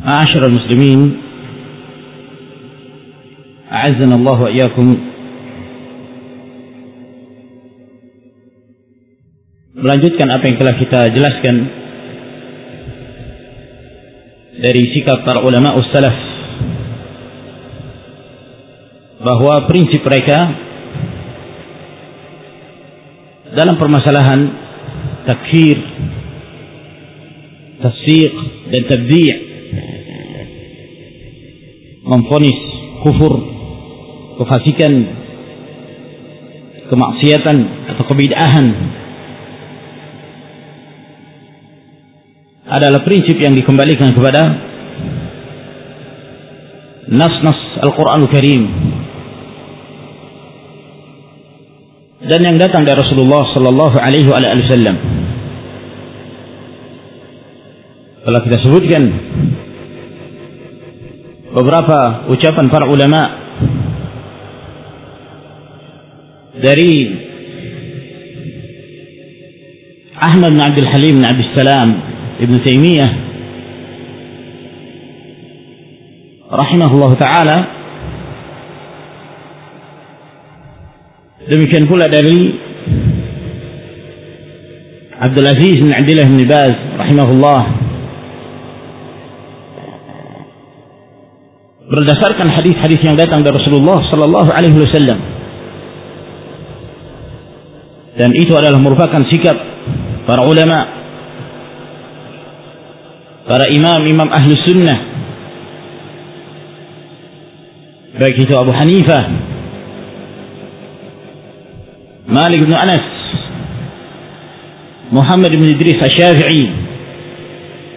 معاشر المسلمين أعزنا الله وإياكم melanjutkan apa yang telah kita jelaskan dari sikap para ulama ussalaf bahwa prinsip mereka dalam permasalahan takfir, tasfiq dan tabdi' memfonis kufur, kefasikan, kemaksiatan atau kebid'ahan adalah prinsip yang dikembalikan kepada nas-nas Al-Quran Al-Karim dan yang datang dari Rasulullah Sallallahu Alaihi Wasallam. Telah kita sebutkan beberapa ucapan para ulama dari Ahmad bin Abdul Halim bin Abdul Salam Ibn Taimiyah rahimahullah taala demikian pula dari Abdul Aziz bin Abdullah bin Baz rahimahullah berdasarkan hadis-hadis yang datang dari Rasulullah sallallahu alaihi wasallam dan itu adalah merupakan sikap para ulama para imam-imam ahli sunnah baik itu Abu Hanifah Malik bin Anas Muhammad bin Idris Asy-Syafi'i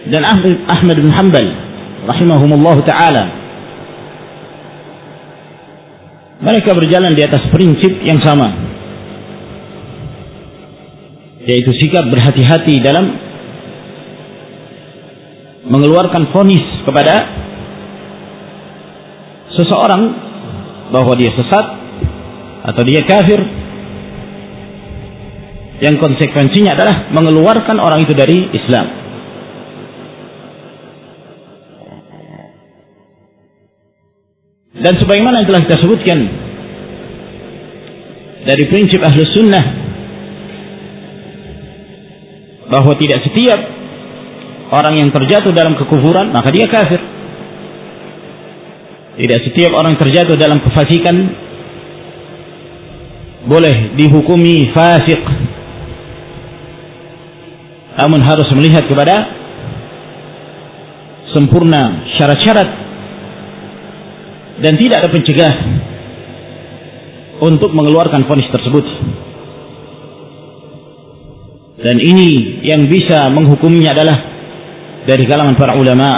dan Ahmad bin Hanbal rahimahumullah taala mereka berjalan di atas prinsip yang sama yaitu sikap berhati-hati dalam mengeluarkan fonis kepada seseorang bahwa dia sesat atau dia kafir yang konsekuensinya adalah mengeluarkan orang itu dari Islam. Dan sebagaimana yang telah kita sebutkan dari prinsip ahlu sunnah bahwa tidak setiap orang yang terjatuh dalam kekufuran maka dia kafir. Tidak setiap orang terjatuh dalam kefasikan boleh dihukumi fasik namun harus melihat kepada sempurna syarat-syarat dan tidak ada pencegah untuk mengeluarkan vonis tersebut. Dan ini yang bisa menghukuminya adalah dari kalangan para ulama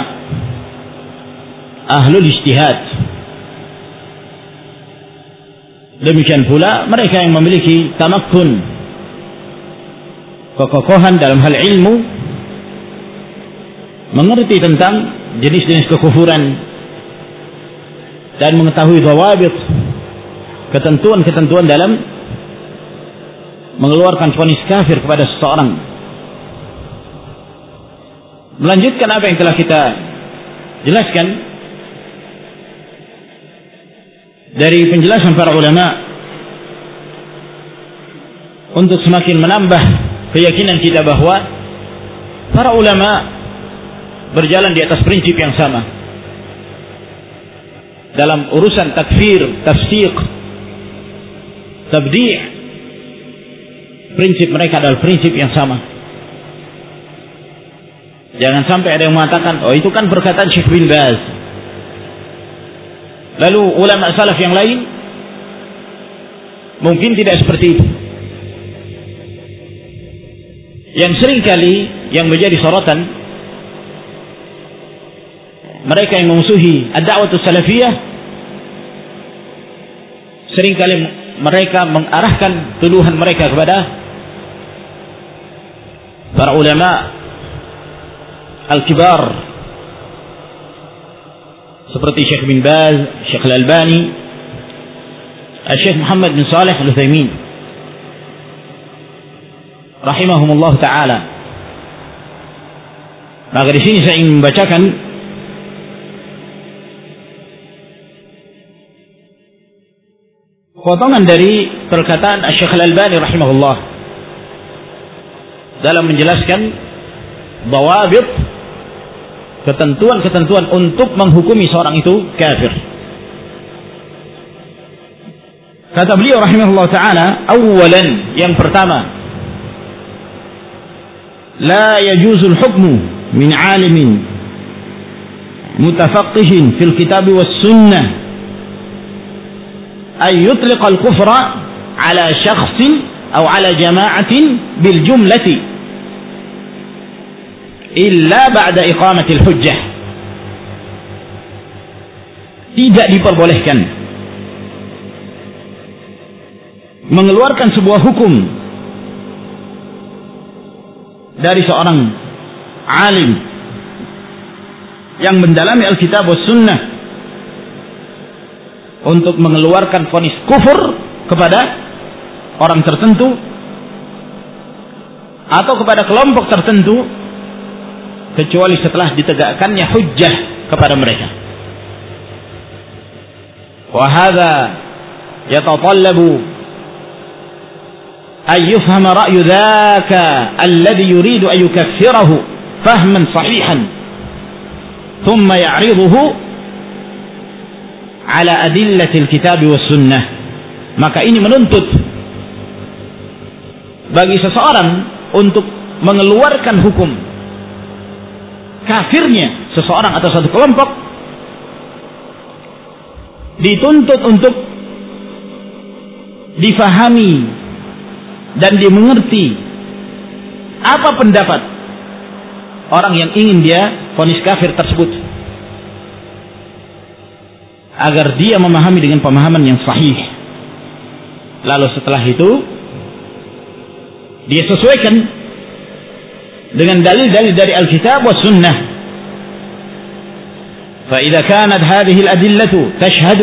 ahlul ijtihad. Demikian pula mereka yang memiliki tamakkun kekokohan dalam hal ilmu mengerti tentang jenis-jenis kekufuran dan mengetahui dawabit ketentuan-ketentuan dalam mengeluarkan vonis kafir kepada seseorang. Melanjutkan apa yang telah kita jelaskan dari penjelasan para ulama untuk semakin menambah keyakinan kita bahwa para ulama berjalan di atas prinsip yang sama dalam urusan takfir, tafsir, tabdi' prinsip mereka adalah prinsip yang sama. Jangan sampai ada yang mengatakan, oh itu kan perkataan Syekh bin Baz. Lalu ulama salaf yang lain mungkin tidak seperti itu. yang sering kali yang menjadi sorotan mereka yang memusuhi ad-da'wah salafiyah sering kali mereka mengarahkan tuduhan mereka kepada para ulama al-kibar seperti Syekh bin Baz, Syekh Al-Albani, Syekh Muhammad bin Saleh Al-Utsaimin rahimahumullah taala. Maka di sini saya ingin membacakan potongan dari perkataan Syekh Al-Albani rahimahullah dalam menjelaskan bawabit ketentuan-ketentuan untuk menghukumi seorang itu kafir. Kata beliau rahimahullah taala, awalan yang pertama, la yajuzul hukmu min alimin mutafaqihin fil kitab was sunnah ay yutliq al kufra ala shakhs atau ala jama'atin bil jumlati illa ba'da iqamati al hujjah tidak diperbolehkan. Mengeluarkan sebuah hukum dari seorang alim yang mendalami Alkitab dan Sunnah untuk mengeluarkan vonis kufur kepada orang tertentu atau kepada kelompok tertentu kecuali setelah ditegakkannya hujjah kepada mereka. Wahada yatatallabu أن يفهم رأي ذاك الذي يريد أن يكفره فهما صحيحا ثم يعرضه ala adillatil kitab was sunnah. Maka ini menuntut bagi seseorang untuk mengeluarkan hukum kafirnya seseorang atau satu kelompok dituntut untuk difahami dan dimengerti apa pendapat orang yang ingin dia vonis kafir tersebut. Agar dia memahami dengan pemahaman yang sahih lalu setelah itu dia sesuaikan dengan dalil-dalil dari Alkitab wa Sunnah فإذا كانت هذه الأدلة تشهد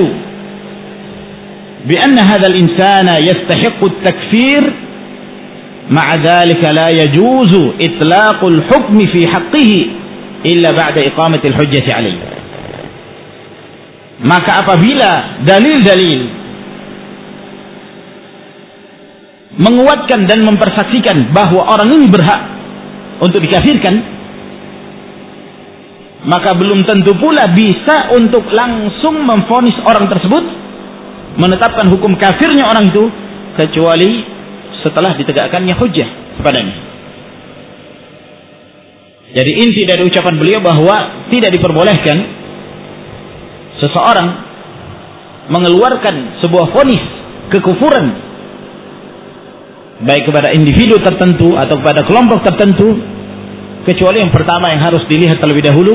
بأن هذا الإنسان يستحق التكفير مع ذلك لا يجوز إطلاق الحكم في حقه إلا بعد إقامة الحجة عليه maka apabila dalil-dalil menguatkan dan mempersaksikan bahwa orang ini berhak untuk dikafirkan maka belum tentu pula bisa untuk langsung memfonis orang tersebut menetapkan hukum kafirnya orang itu kecuali setelah ditegakkannya hujjah kepadanya. Jadi inti dari ucapan beliau bahwa tidak diperbolehkan seseorang mengeluarkan sebuah fonis kekufuran baik kepada individu tertentu atau kepada kelompok tertentu kecuali yang pertama yang harus dilihat terlebih dahulu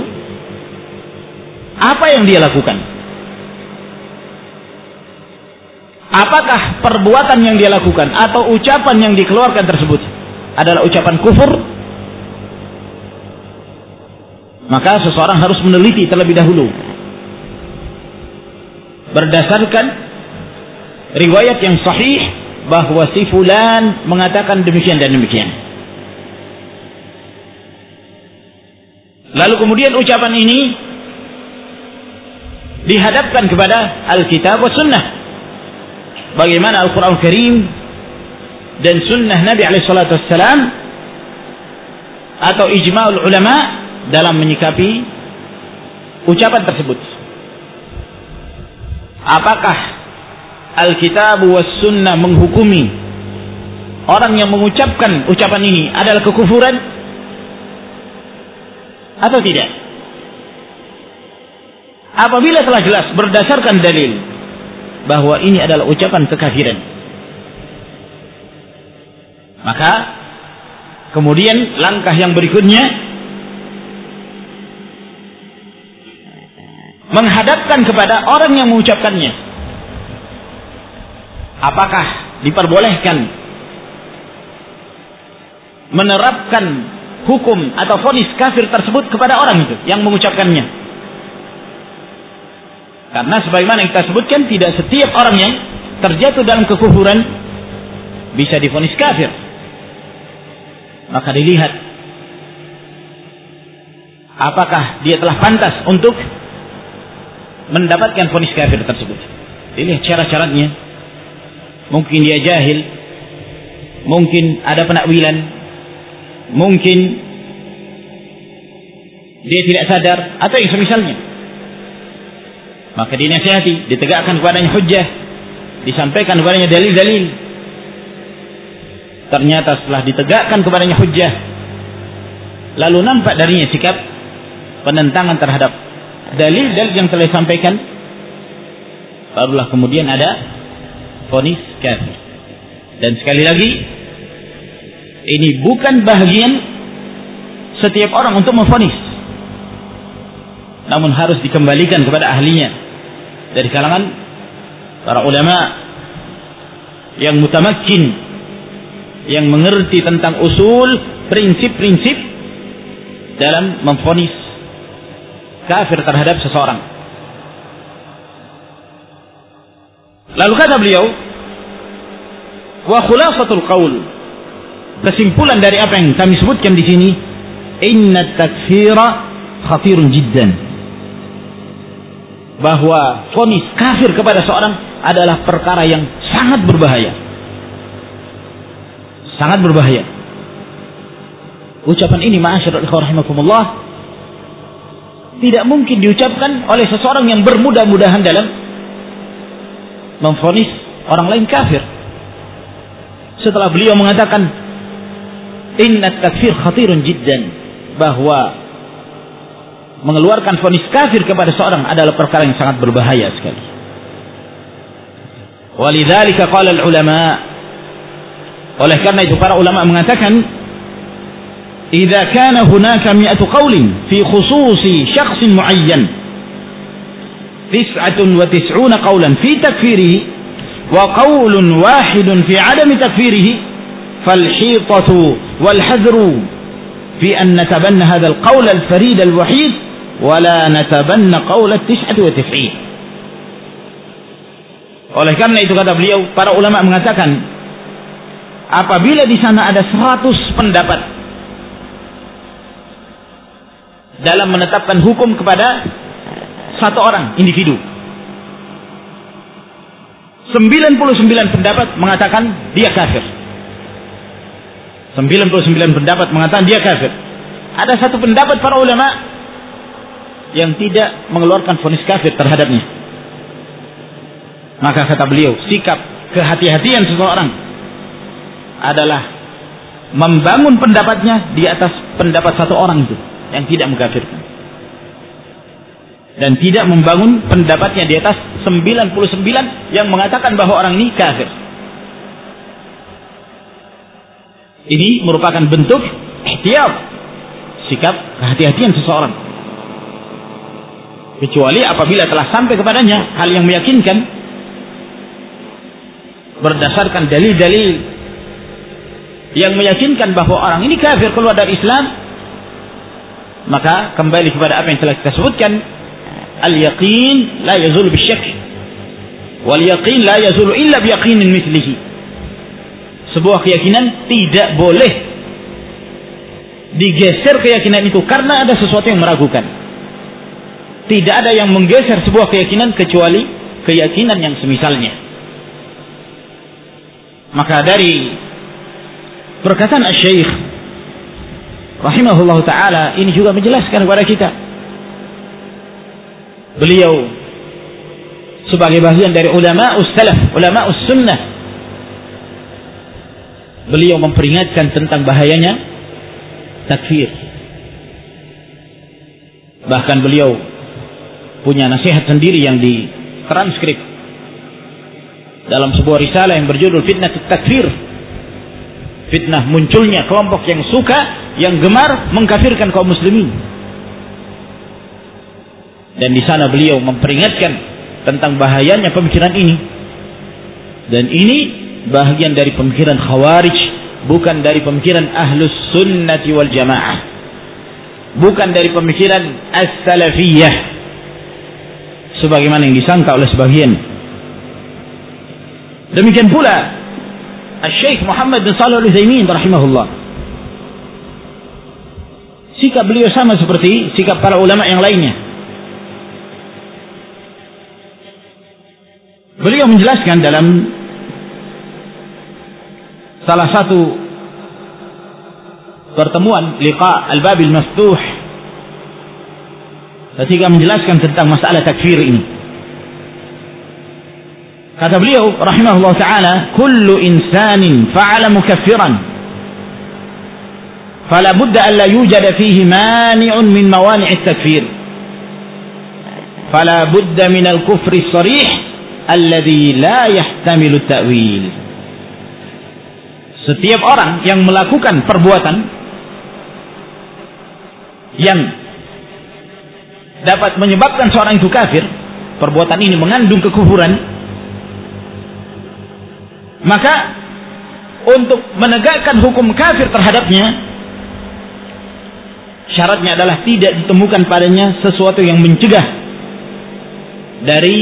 apa yang dia lakukan? Apakah perbuatan yang dia lakukan atau ucapan yang dikeluarkan tersebut adalah ucapan kufur? Maka seseorang harus meneliti terlebih dahulu berdasarkan riwayat yang sahih bahwa si fulan mengatakan demikian dan demikian lalu kemudian ucapan ini dihadapkan kepada Alkitab wa Sunnah bagaimana Al-Quran Karim dan sunnah Nabi Alaihissalam atau ijma'ul ulama dalam menyikapi ucapan tersebut. Apakah Alkitab was sunnah menghukumi orang yang mengucapkan ucapan ini adalah kekufuran atau tidak? Apabila telah jelas berdasarkan dalil bahwa ini adalah ucapan kekafiran. Maka kemudian langkah yang berikutnya menghadapkan kepada orang yang mengucapkannya. Apakah diperbolehkan menerapkan hukum atau vonis kafir tersebut kepada orang itu yang mengucapkannya? Karena sebagaimana kita sebutkan tidak setiap orang yang terjatuh dalam kekufuran bisa difonis kafir. Maka dilihat apakah dia telah pantas untuk mendapatkan fonis kafir tersebut. Dilihat cara-caranya mungkin dia jahil, mungkin ada penakwilan, mungkin dia tidak sadar atau yang semisalnya. Maka dinasihati, ditegakkan kepadanya hujjah, disampaikan kepadanya dalil-dalil. Ternyata setelah ditegakkan kepadanya hujjah, lalu nampak darinya sikap penentangan terhadap dalil-dalil yang telah disampaikan, barulah kemudian ada fonis kafir. Dan sekali lagi, ini bukan bagian setiap orang untuk memfonis. Namun harus dikembalikan kepada ahlinya dari kalangan para ulama yang mutamakin yang mengerti tentang usul prinsip-prinsip dalam memfonis kafir terhadap seseorang. Lalu kata beliau, wa khulasatul qaul. Kesimpulan dari apa yang kami sebutkan di sini, inna takfira khatirun jiddan. Bahwa fonis kafir kepada seorang adalah perkara yang sangat berbahaya. Sangat berbahaya. Ucapan ini ikhwah rahimakumullah tidak mungkin diucapkan oleh seseorang yang bermudah-mudahan dalam memfonis orang lain kafir setelah beliau mengatakan inna takfir khatirun jiddan bahwa mengeluarkan vonis kafir kepada seorang adalah perkara yang sangat berbahaya sekali. Walidzalika qala ulama oleh karena itu para ulama mengatakan إذا كان هناك مئة قول في خصوص شخص معين تسعة وتسعون قولا في تكفيره وقول واحد في عدم تكفيره فالحيطة والحذر في أن نتبنى هذا القول الفريد الوحيد ولا نتبنى قول التسعة وتسعين. Oleh karena itu kata beliau, para ulama mengatakan apabila di sana ada 100 pendapat dalam menetapkan hukum kepada satu orang individu 99 pendapat mengatakan dia kafir. 99 pendapat mengatakan dia kafir. Ada satu pendapat para ulama yang tidak mengeluarkan vonis kafir terhadapnya. Maka kata beliau, sikap kehati-hatian seseorang adalah membangun pendapatnya di atas pendapat satu orang itu yang tidak mengkafirkan dan tidak membangun pendapatnya di atas 99 yang mengatakan bahwa orang ini kafir. Ini merupakan bentuk ihtiyat, sikap kehati-hatian seseorang. Kecuali apabila telah sampai kepadanya hal yang meyakinkan berdasarkan dalil-dalil yang meyakinkan bahwa orang ini kafir keluar dari Islam, maka kembali kepada apa yang telah kita sebutkan al-yaqin la yazul bisyak wal yaqin la yazul illa biyaqinin mislihi. Sebuah keyakinan tidak boleh digeser keyakinan itu karena ada sesuatu yang meragukan. Tidak ada yang menggeser sebuah keyakinan kecuali keyakinan yang semisalnya. Maka dari perkataan Syekh rahimahullah taala ini juga menjelaskan kepada kita beliau sebagai bagian dari ulama salaf, ulama sunnah. Beliau memperingatkan tentang bahayanya takfir. Bahkan beliau punya nasihat sendiri yang ditranskrip dalam sebuah risalah yang berjudul Fitnah Takfir. Fitnah munculnya kelompok yang suka, yang gemar mengkafirkan kaum muslimin. Dan di sana beliau memperingatkan tentang bahayanya pemikiran ini. Dan ini bagian dari pemikiran khawarij bukan dari pemikiran ahlus sunnati wal jamaah. Bukan dari pemikiran as-salafiyah. Sebagaimana yang disangka oleh sebagian. Demikian pula Syekh Muhammad bin Shalih Al-Utsaimin rahimahullah. Sikap beliau sama seperti sikap para ulama yang lainnya. Beliau menjelaskan dalam salah satu pertemuan liqa al-babil maftuh ketika menjelaskan tentang masalah takfir ini kata beliau rahimahullah taala kullu insanin fa'ala mukaffiran. Fala budda an la yujad fihi mani'un min mawani' at-takfir. Fala budda min al-kufr as-sarih alladhi la yahtamilu at-ta'wil. Setiap orang yang melakukan perbuatan yang dapat menyebabkan seorang itu kafir, perbuatan ini mengandung kekufuran, maka untuk menegakkan hukum kafir terhadapnya, syaratnya adalah tidak ditemukan padanya sesuatu yang mencegah dari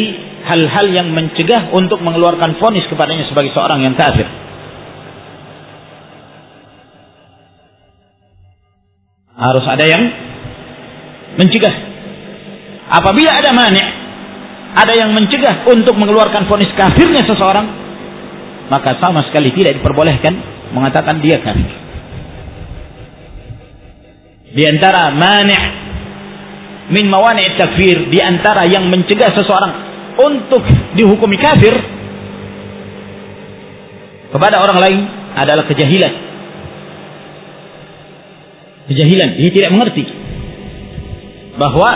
hal-hal yang mencegah untuk mengeluarkan vonis kepadanya sebagai seorang yang kafir. Harus ada yang mencegah. Apabila ada mani, ada yang mencegah untuk mengeluarkan vonis kafirnya seseorang, maka sama sekali tidak diperbolehkan mengatakan dia kafir. Di antara mani min mawani takfir, di antara yang mencegah seseorang untuk dihukumi kafir kepada orang lain adalah kejahilan. Kejahilan, dia tidak mengerti bahwa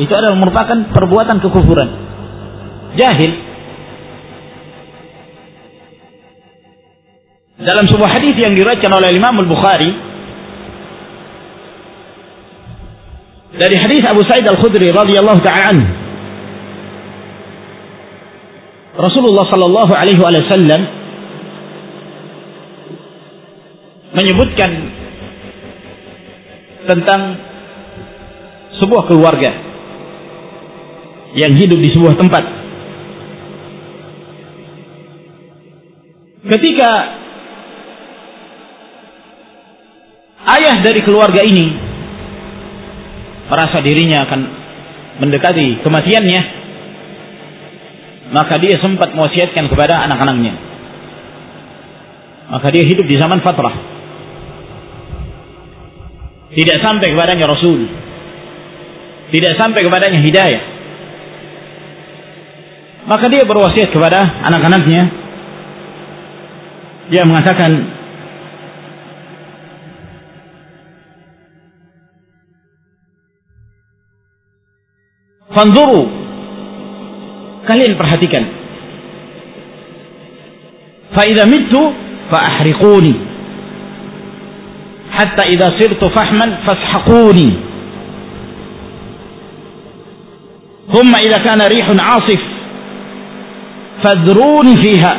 itu adalah merupakan perbuatan kekufuran. Jahil. Dalam sebuah hadis yang diriwayatkan oleh Imam Al-Bukhari dari hadis Abu Sa'id Al-Khudri radhiyallahu ta'ala Rasulullah sallallahu alaihi wasallam menyebutkan tentang sebuah keluarga yang hidup di sebuah tempat. Ketika ayah dari keluarga ini merasa dirinya akan mendekati kematiannya, maka dia sempat mewasiatkan kepada anak-anaknya. Maka dia hidup di zaman fatrah. Tidak sampai kepadanya Rasul tidak sampai kepadanya hidayah. Maka dia berwasiat kepada anak-anaknya. Dia mengatakan, Fanzuru, kalian perhatikan. Fa'idha mitu fa'ahriquni. Hatta idha sirtu fahman fashaquni. ثم إذا كان ريح عاصف فذروني فيها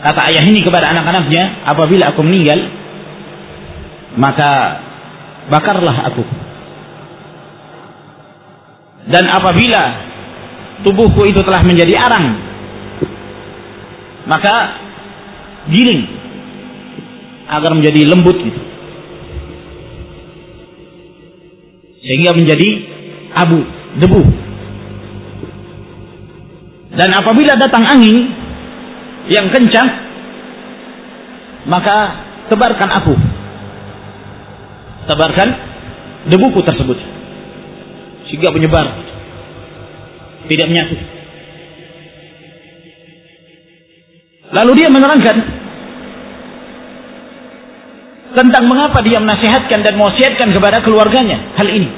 kata ayah ini kepada anak-anaknya apabila aku meninggal maka bakarlah aku dan apabila tubuhku itu telah menjadi arang maka giling agar menjadi lembut gitu sehingga menjadi abu, debu. Dan apabila datang angin yang kencang, maka tebarkan aku. Tebarkan debuku tersebut. Sehingga menyebar. Tidak menyatu. Lalu dia menerangkan tentang mengapa dia menasihatkan dan mewasiatkan kepada keluarganya hal ini.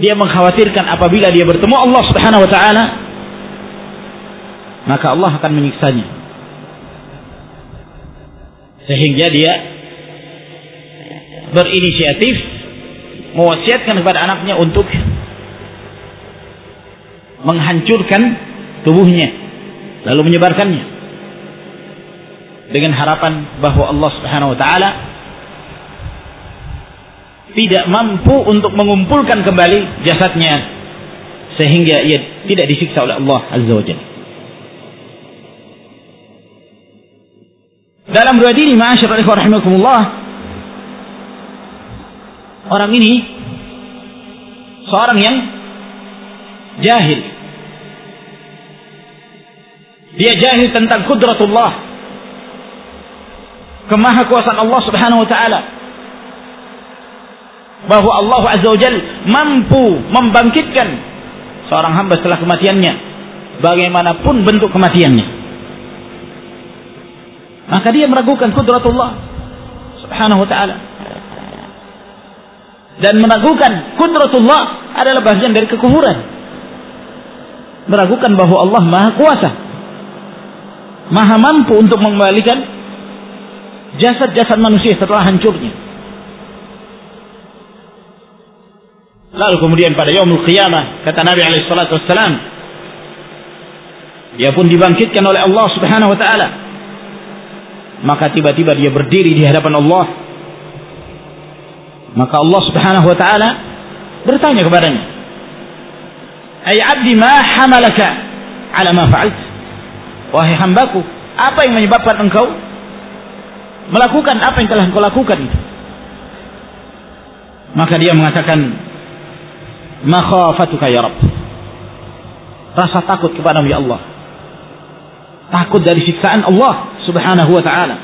Dia mengkhawatirkan apabila dia bertemu Allah Subhanahu wa taala maka Allah akan menyiksanya. Sehingga dia berinisiatif mewasiatkan kepada anaknya untuk menghancurkan tubuhnya lalu menyebarkannya dengan harapan bahwa Allah Subhanahu wa taala tidak mampu untuk mengumpulkan kembali jasadnya sehingga ia tidak disiksa oleh Allah Azza wa Jalla. Dalam riwayat ini, ma'asyiral rahimakumullah, orang ini seorang yang jahil, Dia jahil tentang kudratullah. Kemahakuasaan Allah Subhanahu wa taala. Bahwa Allah Azza wa Jal mampu membangkitkan seorang hamba setelah kematiannya. Bagaimanapun bentuk kematiannya. Maka dia meragukan kudratullah Subhanahu wa taala. Dan meragukan kudratullah adalah bagian dari kekufuran. Meragukan bahwa Allah Maha Kuasa maha mampu untuk mengembalikan jasad-jasad manusia setelah hancurnya. Lalu kemudian pada yaumul qiyamah kata Nabi alaihi salatu wassalam dia pun dibangkitkan oleh Allah Subhanahu wa taala. Maka tiba-tiba dia berdiri di hadapan Allah. Maka Allah Subhanahu wa taala bertanya kepadanya, "Ai 'abdi ma hamalaka 'ala ma fa'alta?" Wahai hambaku, apa yang menyebabkan engkau melakukan apa yang telah engkau lakukan? Maka dia mengatakan, Makhafatuka ya Rabb. Rasa takut kepada ya Allah. Takut dari siksaan Allah subhanahu wa ta'ala.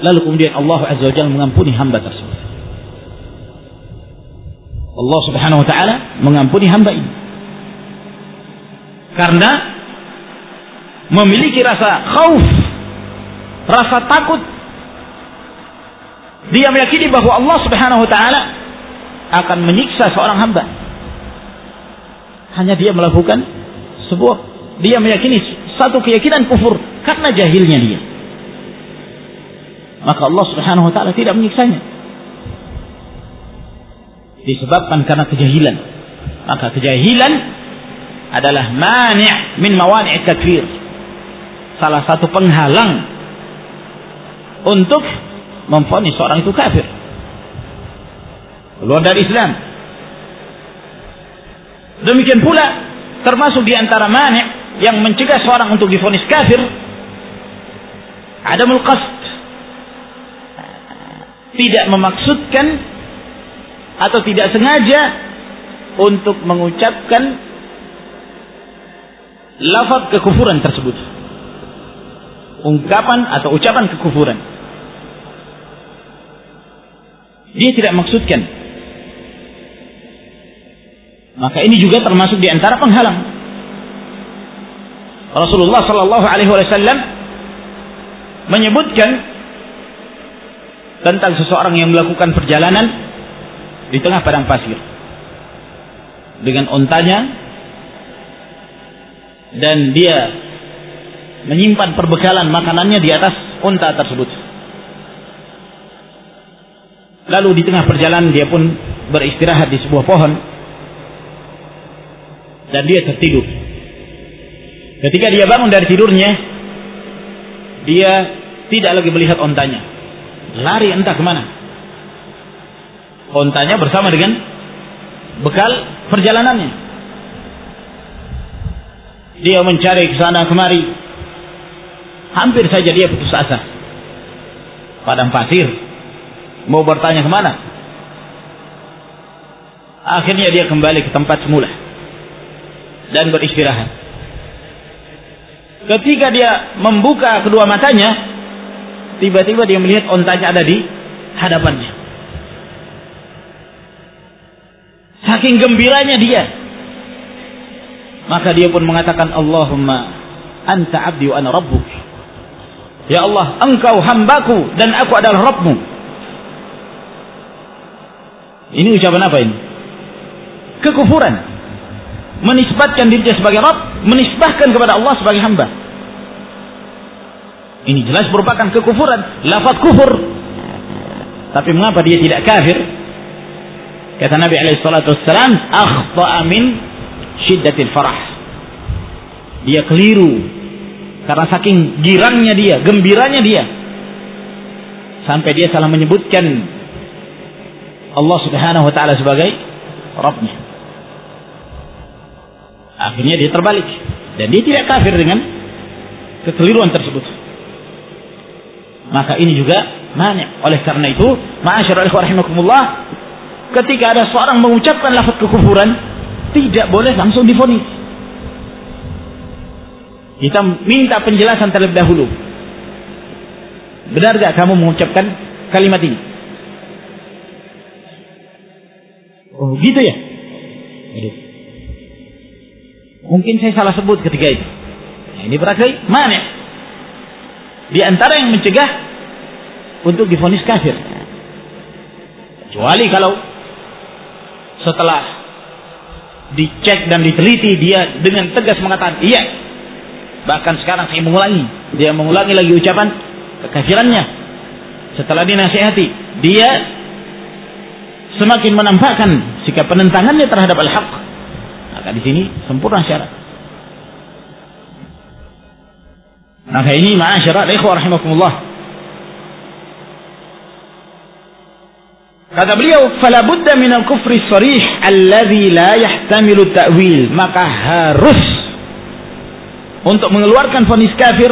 Lalu kemudian Allah Azza wa Jalla mengampuni hamba tersebut. Allah subhanahu wa ta'ala mengampuni hamba ini. Karena memiliki rasa khauf, rasa takut. Dia meyakini bahwa Allah Subhanahu wa taala akan menyiksa seorang hamba. Hanya dia melakukan sebuah dia meyakini satu keyakinan kufur karena jahilnya dia. Maka Allah Subhanahu wa taala tidak menyiksanya. Disebabkan karena kejahilan. Maka kejahilan adalah mani' min mawani' takfir salah satu penghalang untuk memfonis seorang itu kafir. Keluar dari Islam. Demikian pula termasuk di antara manik yang mencegah seorang untuk difonis kafir adamul qasd tidak memaksudkan atau tidak sengaja untuk mengucapkan lafaz kekufuran tersebut ungkapan atau ucapan kekufuran. Dia tidak maksudkan. Maka ini juga termasuk di antara penghalang. Rasulullah Shallallahu Alaihi Wasallam menyebutkan tentang seseorang yang melakukan perjalanan di tengah padang pasir dengan ontanya dan dia menyimpan perbekalan makanannya di atas unta tersebut. Lalu di tengah perjalanan dia pun beristirahat di sebuah pohon dan dia tertidur. Ketika dia bangun dari tidurnya, dia tidak lagi melihat ontanya. Lari entah ke mana. Ontanya bersama dengan bekal perjalanannya. Dia mencari ke sana kemari, Hampir saja dia putus asa. Padang pasir. Mau bertanya ke mana? Akhirnya dia kembali ke tempat semula. Dan beristirahat. Ketika dia membuka kedua matanya, tiba-tiba dia melihat ontanya ada di hadapannya. Saking gembiranya dia. Maka dia pun mengatakan, Allahumma anta abdi wa ana rabbuk. Ya Allah, engkau hambaku dan aku adalah Rabbmu. Ini ucapan apa ini? Kekufuran. Menisbatkan dirinya sebagai Rabb, menisbahkan kepada Allah sebagai hamba. Ini jelas merupakan kekufuran, lafaz kufur. Tapi mengapa dia tidak kafir? Kata Nabi alaihi salatu wassalam, "Akhta'a min syiddatil farah." Dia keliru karena saking girangnya dia, gembiranya dia. Sampai dia salah menyebutkan Allah subhanahu wa ta'ala sebagai Rabbnya. Akhirnya dia terbalik. Dan dia tidak kafir dengan kekeliruan tersebut. Maka ini juga mani. Oleh karena itu, ma'asyarul rahimakumullah, ketika ada seorang mengucapkan lafaz kekufuran, tidak boleh langsung difonis Kita minta penjelasan terlebih dahulu. Benar gak kamu mengucapkan kalimat ini? Oh gitu ya? Mungkin saya salah sebut ketika itu. Nah, ini berarti mana? Di antara yang mencegah untuk difonis kafir. Kecuali kalau setelah dicek dan diteliti dia dengan tegas mengatakan iya. Bahkan sekarang saya mengulangi. Dia mengulangi lagi ucapan kekafirannya. Setelah dinasihati dia semakin menampakkan sikap penentangannya terhadap al-haq. Maka di sini sempurna syarat maka ini ma'asyiral ikhwah rahimakumullah Kata beliau, "Fala budda min al-kufri sharih alladhi la yahtamilu ta'wil." Maka harus untuk mengeluarkan vonis kafir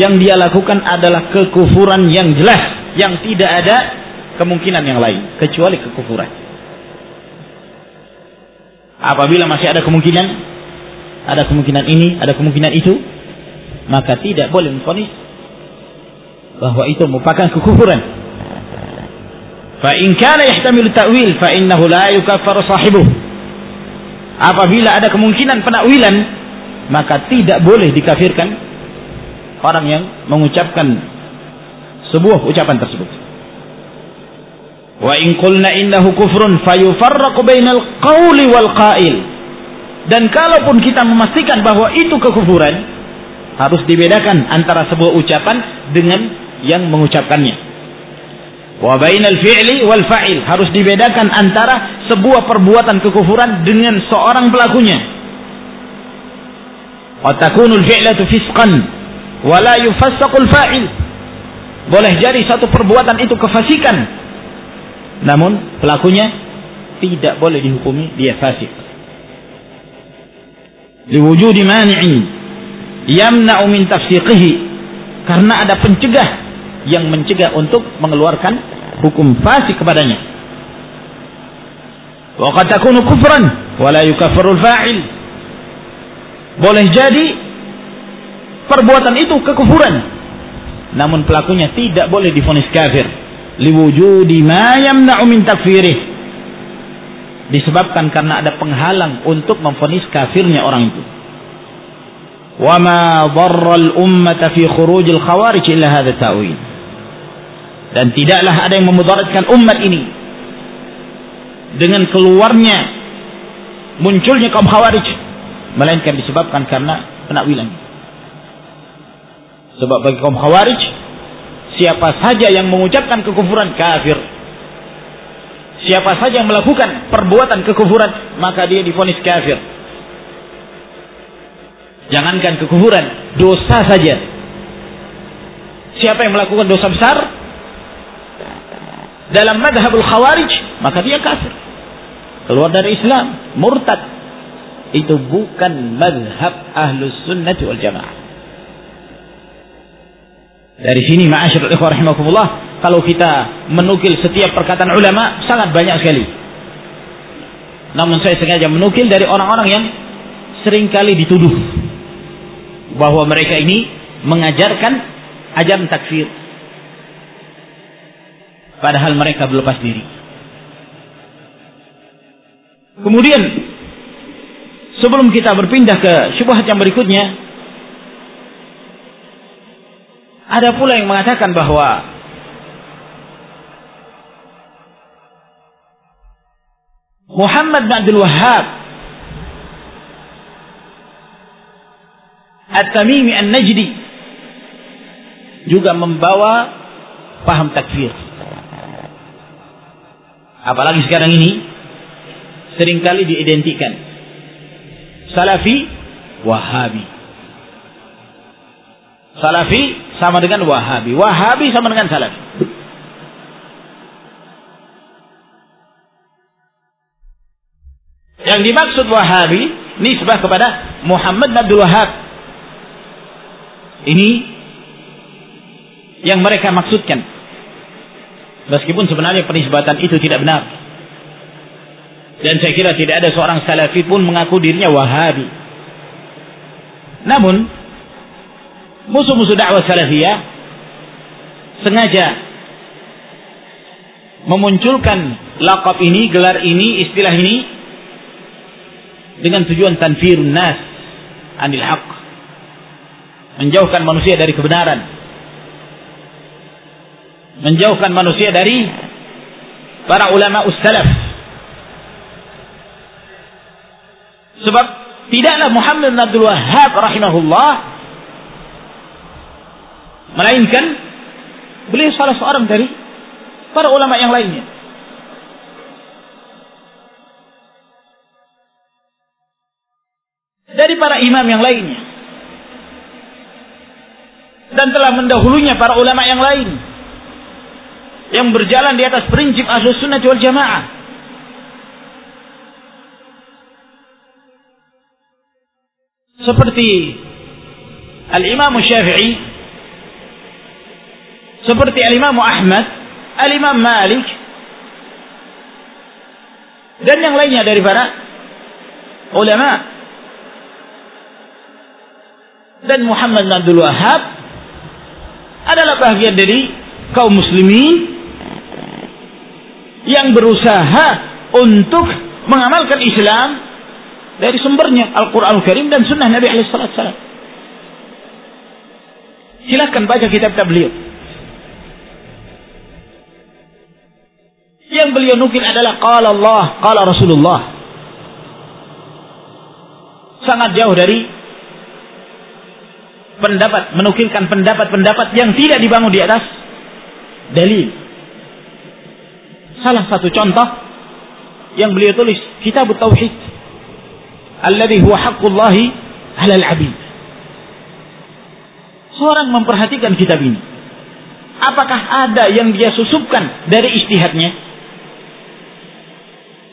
yang dia lakukan adalah kekufuran yang jelas yang tidak ada kemungkinan yang lain kecuali kekufuran. Apabila masih ada kemungkinan, ada kemungkinan ini, ada kemungkinan itu, maka tidak boleh menfonis bahwa itu merupakan kekufuran. Fa in kana yahtamilu ta'wil fa innahu la yukaffaru sahibuh. Apabila ada kemungkinan penakwilan, maka tidak boleh dikafirkan orang yang mengucapkan sebuah ucapan tersebut. Wa in qulna innahu kufrun fayufarraqu bainal qawli wal qail. Dan kalaupun kita memastikan bahwa itu kekufuran, harus dibedakan antara sebuah ucapan dengan yang mengucapkannya. Wa bainal fi'li wal fa'il harus dibedakan antara sebuah perbuatan kekufuran dengan seorang pelakunya. Wa takunul fi'latu fisqan wa la yufassaqul fa'il. Boleh jadi satu perbuatan itu kefasikan. Namun pelakunya tidak boleh dihukumi dia fasik. Liwujudi mani'in yamna'u min tafsiqihi karena ada pencegah yang mencegah untuk mengeluarkan hukum fasik kepadanya. Wa qad takunu kufran wa la yukaffarul fa'il. Boleh jadi perbuatan itu kekufuran. Namun pelakunya tidak boleh difonis kafir. Liwujudi ma yamna'u min takfirih. Disebabkan karena ada penghalang untuk memfonis kafirnya orang itu. Ma dharra al-ummata fi khurujil khawarij illa hadha ta'wil dan tidaklah ada yang memudaratkan umat ini dengan keluarnya munculnya kaum khawarij melainkan disebabkan karena penakwilan. Sebab bagi kaum khawarij siapa saja yang mengucapkan kekufuran kafir. Siapa saja yang melakukan perbuatan kekufuran maka dia difonis kafir jangankan kekufuran dosa saja. Siapa yang melakukan dosa besar? Dalam madhabul khawarij maka dia kafir. Keluar dari Islam murtad. Itu bukan madhab ahlus sunnah wal jamaah. Dari sini ma'asyiral ikhwah rahimakumullah kalau kita menukil setiap perkataan ulama sangat banyak sekali. Namun saya sengaja menukil dari orang-orang yang sering kali dituduh bahwa mereka ini mengajarkan ajaran takfir padahal mereka berlepas diri. Kemudian sebelum kita berpindah ke syubhat yang berikutnya ada pula yang mengatakan bahwa Muhammad bin Abdul Wahhab At-Tamimi An-Najdi juga membawa paham takfir. Apalagi sekarang ini sering kali diidentikan. Salafi wahabi. Salafi sama dengan wahabi. Wahabi sama dengan salafi. Yang dimaksud wahabi nisbah kepada Muhammad Abdul Wahab ini yang mereka maksudkan Meskipun sebenarnya penisbatan itu tidak benar. Dan saya kira tidak ada seorang salafi pun mengaku dirinya wahabi. Namun, musuh-musuh dakwah salafiyah sengaja memunculkan lakop ini, gelar ini, istilah ini dengan tujuan tanfirun nas anil haq. Menjauhkan manusia dari kebenaran. Menjauhkan manusia dari para ulama ussalaf. Sebab tidaklah Muhammad bin Abdul Wahhab rahimahullah melainkan beliau salah seorang dari para ulama yang lainnya. Dari para imam yang lainnya. Dan telah mendahulunya para ulama yang lain. Yang berjalan di atas prinsip ahlus sunnah wal jamaah. Seperti Al-Imam Syafi'i. Seperti Al-Imam Ahmad Al-Imam Malik dan yang lainnya dari para ulama dan Muhammad Abdul Wahab adalah bagian dari kaum muslimin yang berusaha untuk mengamalkan Islam dari sumbernya Al-Quran Al Karim dan Sunnah Nabi Alaihissalam. Silahkan baca kitab-kitab beliau. Yang beliau nukil adalah qala Allah, qala Rasulullah. Sangat jauh dari pendapat, menukilkan pendapat-pendapat yang tidak dibangun di atas dalil. Salah satu contoh yang beliau tulis kitab tauhid alladhi huwa haqqullahi 'alal 'abid. Seorang memperhatikan kitab ini. Apakah ada yang dia susupkan dari istihadnya?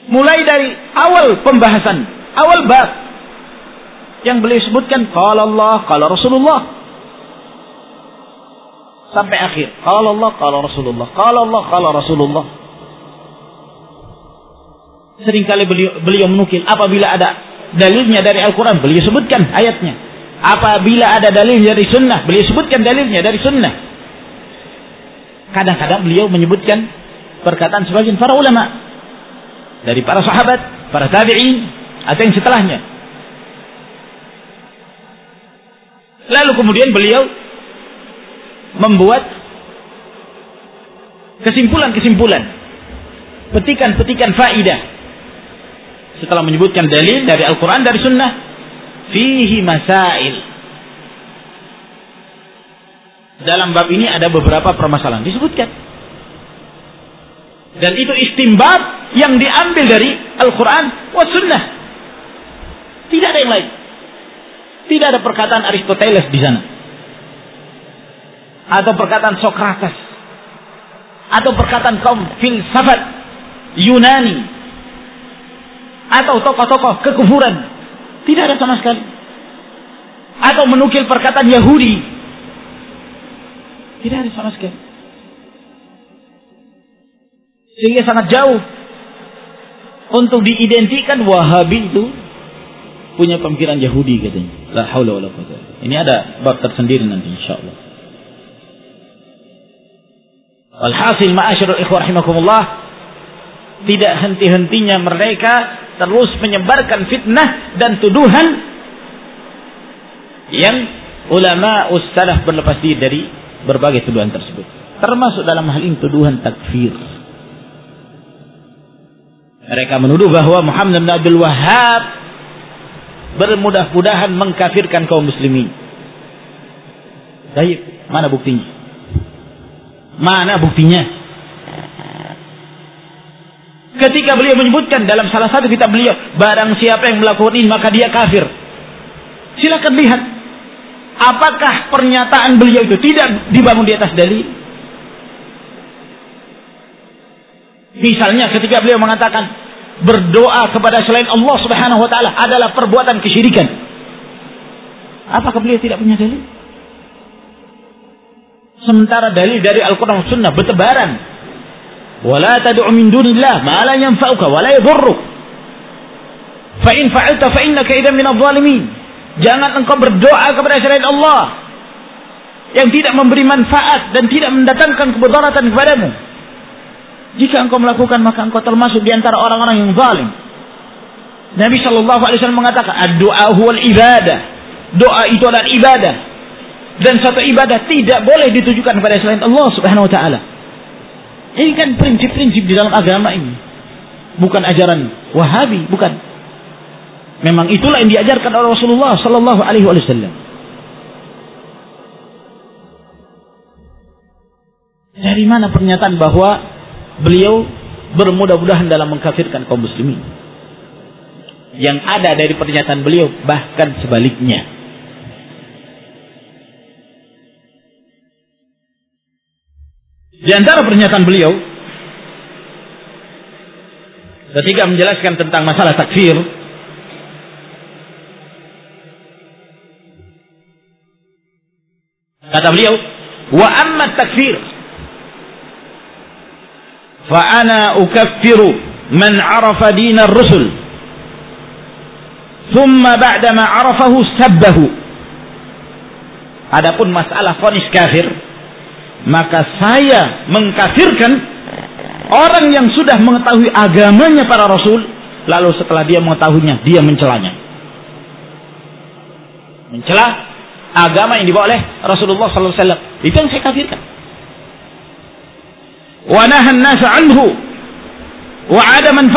mulai dari awal pembahasan, awal bab yang beliau sebutkan kalau Allah, kalau Rasulullah sampai akhir. Kalau Allah, kalau Rasulullah, kalau Allah, kalau Rasulullah. Seringkali beliau, beliau menukil apabila ada dalilnya dari Al-Quran, beliau sebutkan ayatnya. Apabila ada dalil dari sunnah, beliau sebutkan dalilnya dari sunnah. Kadang-kadang beliau menyebutkan perkataan sebagian para ulama dari para sahabat, para tabi'in atau yang setelahnya. Lalu kemudian beliau membuat kesimpulan-kesimpulan, petikan-petikan faidah setelah menyebutkan dalil dari Al-Quran dari Sunnah fihi masail dalam bab ini ada beberapa permasalahan disebutkan dan itu istimbat yang diambil dari Al-Quran wa Sunnah. Tidak ada yang lain. Tidak ada perkataan Aristoteles di sana. Atau perkataan Socrates. Atau perkataan kaum filsafat Yunani. Atau tokoh-tokoh kekufuran. Tidak ada sama sekali. Atau menukil perkataan Yahudi. Tidak ada sama sekali. Sehingga sangat jauh untuk diidentikan Wahabi itu punya pemikiran Yahudi katanya. La haula wala quwwata. Ini ada bab tersendiri nanti insyaallah. Walhasil ma'asyiral ikhwah rahimakumullah tidak henti-hentinya mereka terus menyebarkan fitnah dan tuduhan yang ulama ussalaf berlepas diri dari berbagai tuduhan tersebut. Termasuk dalam hal ini tuduhan takfir. Mereka menuduh bahwa Muhammad bin Abdul Wahab bermudah-mudahan mengkafirkan kaum muslimin. Baik, mana buktinya? Mana buktinya? Ketika beliau menyebutkan dalam salah satu kitab beliau, barang siapa yang melakukan ini maka dia kafir. Silakan lihat apakah pernyataan beliau itu tidak dibangun di atas dalil. Misalnya ketika beliau mengatakan berdoa kepada selain Allah Subhanahu wa taala adalah perbuatan kesyirikan. Apakah beliau tidak punya dalil? Sementara dalil dari Al-Qur'an Sunnah bertebaran. Wala tad'u min dunillah ma la yanfa'uka wa la yadhurruk. Fa in fa'alta fa innaka idan min adh-dhalimin. Jangan engkau berdoa kepada selain Allah yang tidak memberi manfaat dan tidak mendatangkan kebedaratan kepadamu. Jika engkau melakukan maka engkau termasuk di antara orang-orang yang zalim. Nabi Shallallahu Alaihi Wasallam mengatakan, doa huwal ibadah. Doa itu adalah ibadah. Dan satu ibadah tidak boleh ditujukan kepada selain Allah Subhanahu Wa Taala. Ini kan prinsip-prinsip di dalam agama ini. Bukan ajaran Wahabi, bukan. Memang itulah yang diajarkan oleh Rasulullah Sallallahu Alaihi Wasallam. Dari mana pernyataan bahwa beliau bermudah-mudahan dalam mengkafirkan kaum muslimin? Yang ada dari pernyataan beliau bahkan sebaliknya. Di antara pernyataan beliau ketika menjelaskan tentang masalah takfir kata beliau wa amma takfir ukaffiru man arafa dinar rusul. Thumma ba'da ma arafahu sabbahu. Adapun masalah fonis kafir maka saya mengkafirkan orang yang sudah mengetahui agamanya para rasul lalu setelah dia mengetahuinya dia mencelanya. Mencela agama yang dibawa oleh Rasulullah wasallam. Itu yang saya kafirkan nahan nas anhu wa ada man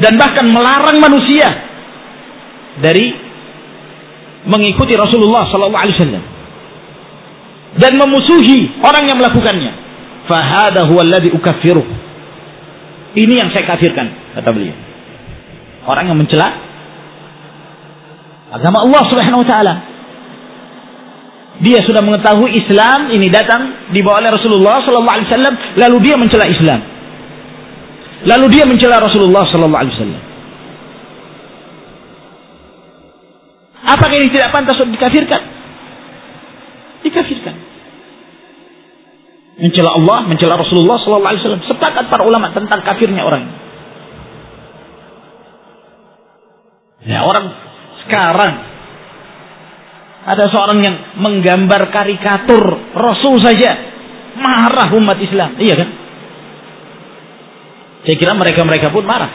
dan bahkan melarang manusia dari mengikuti Rasulullah sallallahu alaihi wasallam dan memusuhi orang yang melakukannya. Fahada huwa alladhi ukaffiruh. Ini yang saya kafirkan, kata beliau. Orang yang mencela agama Allah Subhanahu wa taala. Dia sudah mengetahui Islam ini datang dibawa oleh Rasulullah sallallahu alaihi wasallam, lalu dia mencela Islam. Lalu dia mencela Rasulullah sallallahu alaihi wasallam. Apakah ini tidak pantas untuk dikafirkan? Dikafirkan mencela Allah, mencela Rasulullah sallallahu alaihi wasallam. Sepakat para ulama tentang kafirnya orang. Ya, orang sekarang ada seorang yang menggambar karikatur Rasul saja marah umat Islam. Iya kan? Saya kira mereka-mereka pun marah.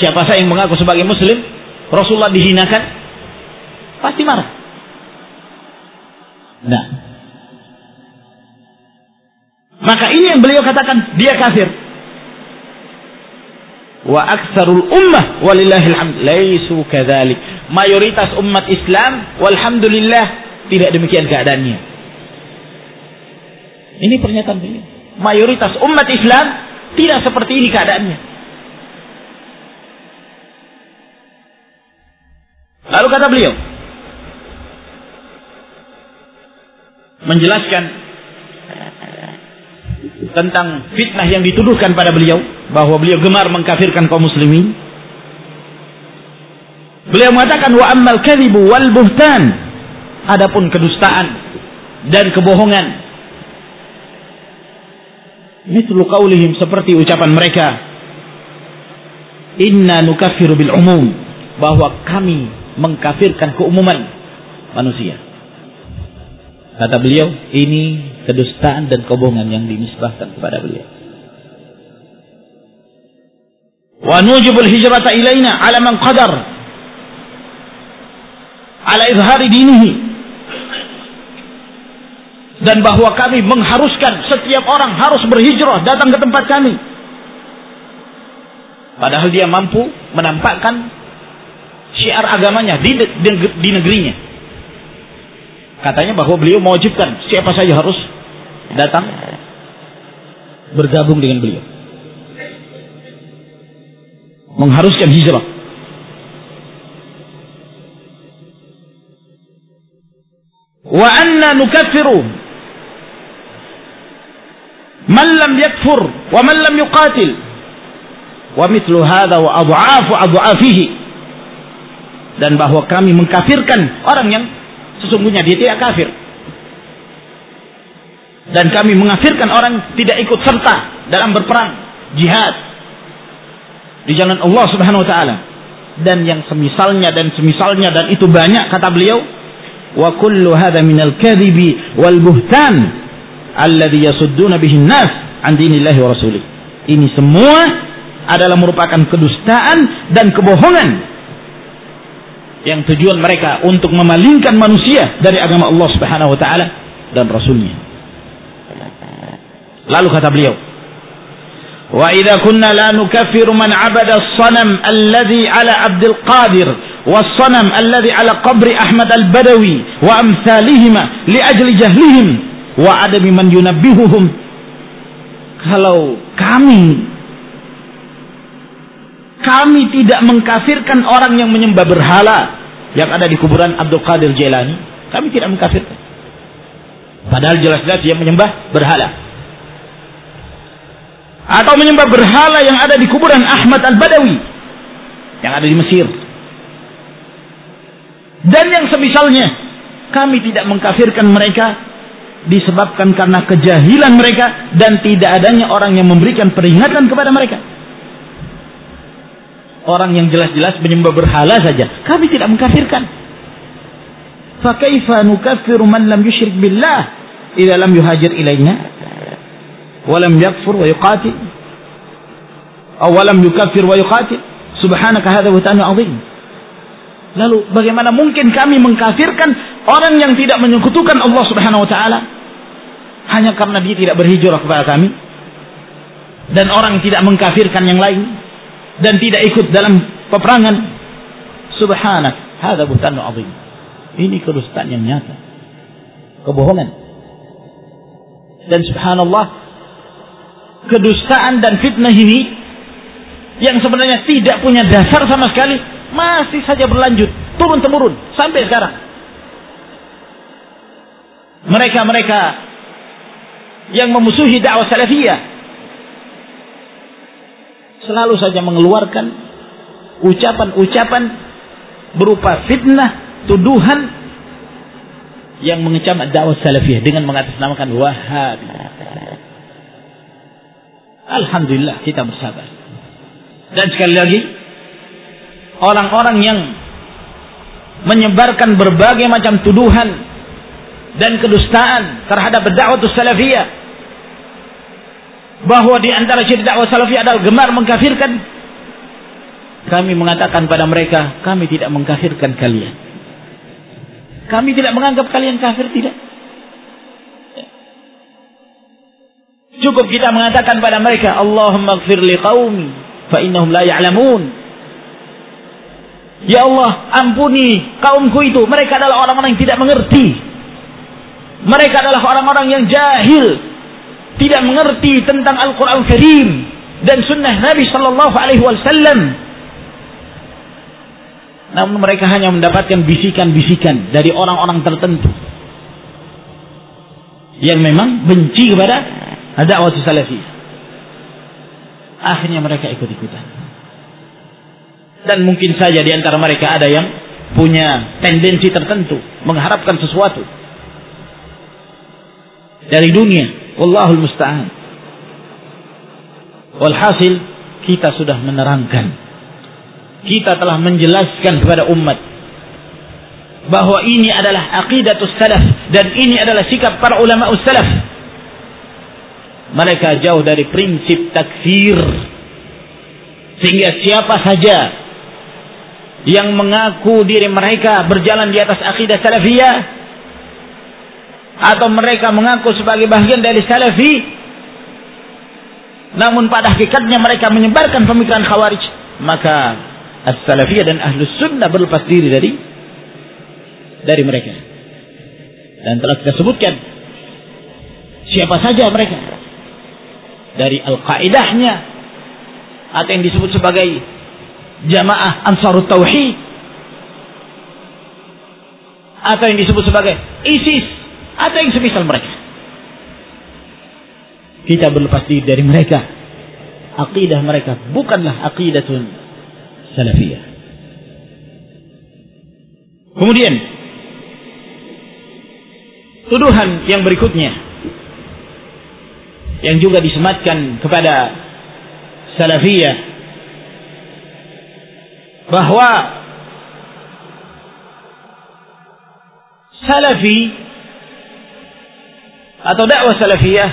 Siapa saya yang mengaku sebagai muslim, Rasulullah dihinakan, pasti marah. Nah, maka ini yang beliau katakan dia kafir. Wa aksarul ummah walillahil hamd laisu. Mayoritas umat Islam walhamdulillah tidak demikian keadaannya. Ini pernyataan beliau. Mayoritas umat Islam tidak seperti ini keadaannya. Lalu kata beliau menjelaskan tentang fitnah yang dituduhkan pada beliau bahwa beliau gemar mengkafirkan kaum muslimin. Beliau mengatakan wa ammal kadhibu wal buhtan. Adapun kedustaan dan kebohongan. Mithlu qaulihim seperti ucapan mereka. Inna nukaffiru bil umum bahwa kami mengkafirkan keumuman manusia. Kata beliau, ini kedustaan dan kebohongan yang dinisbahkan kepada beliau. Nujibul hijrata ilaina ala man qadar ala izhari dinihi dan bahwa kami mengharuskan setiap orang harus berhijrah datang ke tempat kami padahal dia mampu menampakkan syiar agamanya di, di, di negerinya katanya bahwa beliau mewajibkan siapa saja harus datang bergabung dengan beliau. Mengharuskan hijrah. Wa anna nukaffiru. Man lam yakfur wa man lam yuqatil. Wa mithlu hadha wa adhafu adhafihi dan bahwa kami mengkafirkan orang yang sesungguhnya dia tidak kafir. Dan kami mengafirkan orang tidak ikut serta dalam berperang jihad. Di jalan Allah Subhanahu wa taala. Dan yang semisalnya dan semisalnya dan itu banyak kata beliau wa kullu hadha min al-kadhibi wal buhtan alladhi yasudduna bihi an-nas an dinillahi wa rasulih. Ini semua adalah merupakan kedustaan dan kebohongan yang tujuan mereka untuk memalingkan manusia dari agama Allah Subhanahu wa taala dan rasulnya. Lalu kata beliau, "Wa idza kunna la nukaffiru man 'abada as-sanam alladhi 'ala Abdul Qadir qabri Ahmad al-Badawi wa amsalihima li ajli jahlihim wa adami man yunabbihuhum." Kalau kami kami tidak mengkafirkan orang yang menyembah berhala yang ada di kuburan Abdul Qadir Jailani. Kami tidak mengkafirkan. Padahal jelas-jelas dia menyembah berhala. Atau menyembah berhala yang ada di kuburan Ahmad Al-Badawi. Yang ada di Mesir. Dan yang semisalnya. Kami tidak mengkafirkan mereka. Disebabkan karena kejahilan mereka. Dan tidak adanya orang yang memberikan peringatan kepada mereka orang yang jelas-jelas menyembah berhala saja. Kami tidak mengkafirkan. Fakaifa nukaffiru man lam yushrik billah idza lam yuhajir ilaina wa lam yakfur wa yuqatil aw lam yukaffir wa yuqatil subhanaka hadha buhtanu azim lalu bagaimana mungkin kami mengkafirkan orang yang tidak menyekutukan Allah Subhanahu wa taala hanya karena dia tidak berhijrah kepada kami dan orang tidak mengkafirkan yang lain dan tidak ikut dalam peperangan. Subhanak, hadza buhtan azim. Ini kedustaan yang nyata. Kebohongan. Dan subhanallah, kedustaan dan fitnah ini yang sebenarnya tidak punya dasar sama sekali masih saja berlanjut turun temurun sampai sekarang. Mereka-mereka yang memusuhi dakwah salafiyah selalu saja mengeluarkan ucapan-ucapan berupa fitnah, tuduhan yang mengecam dakwah salafiyah dengan mengatasnamakan wahabi. Alhamdulillah kita bersabar. Dan sekali lagi orang-orang yang menyebarkan berbagai macam tuduhan dan kedustaan terhadap dakwah salafiyah bahwa di antara ciri dakwah salafi adalah gemar mengkafirkan kami mengatakan pada mereka kami tidak mengkafirkan kalian. Kami tidak menganggap kalian kafir tidak. Cukup kita mengatakan pada mereka Allahumma gfir li qawmi fa innahum la ya'lamun Ya Allah, ampuni kaumku itu. Mereka adalah orang-orang yang tidak mengerti. Mereka adalah orang-orang yang jahil tidak mengerti tentang Al-Quran Karim dan Sunnah Nabi Sallallahu Alaihi Wasallam. Namun mereka hanya mendapatkan bisikan-bisikan dari orang-orang tertentu yang memang benci kepada dakwah salafi. Akhirnya mereka ikut-ikutan. Dan mungkin saja di antara mereka ada yang punya tendensi tertentu mengharapkan sesuatu dari dunia Wallahul musta'an. Walhasil kita sudah menerangkan. Kita telah menjelaskan kepada umat bahwa ini adalah aqidatus salaf dan ini adalah sikap para ulama salaf. Mereka jauh dari prinsip takfir. Sehingga siapa saja yang mengaku diri mereka berjalan di atas akidah salafiyah atau mereka mengaku sebagai bagian dari salafi namun pada hakikatnya mereka menyebarkan pemikiran khawarij maka as-salafiyah dan ahlus sunnah berlepas diri dari dari mereka. Dan telah kita sebutkan siapa saja mereka? Dari al-qaidahnya atau yang disebut sebagai jamaah ansarut tauhid atau yang disebut sebagai ISIS atau yang semisal mereka. Kita berlepas diri dari mereka. Aqidah mereka bukanlah aqidatun salafiyah. Kemudian tuduhan yang berikutnya yang juga disematkan kepada salafiyah bahwa salafi atau dakwah salafiyah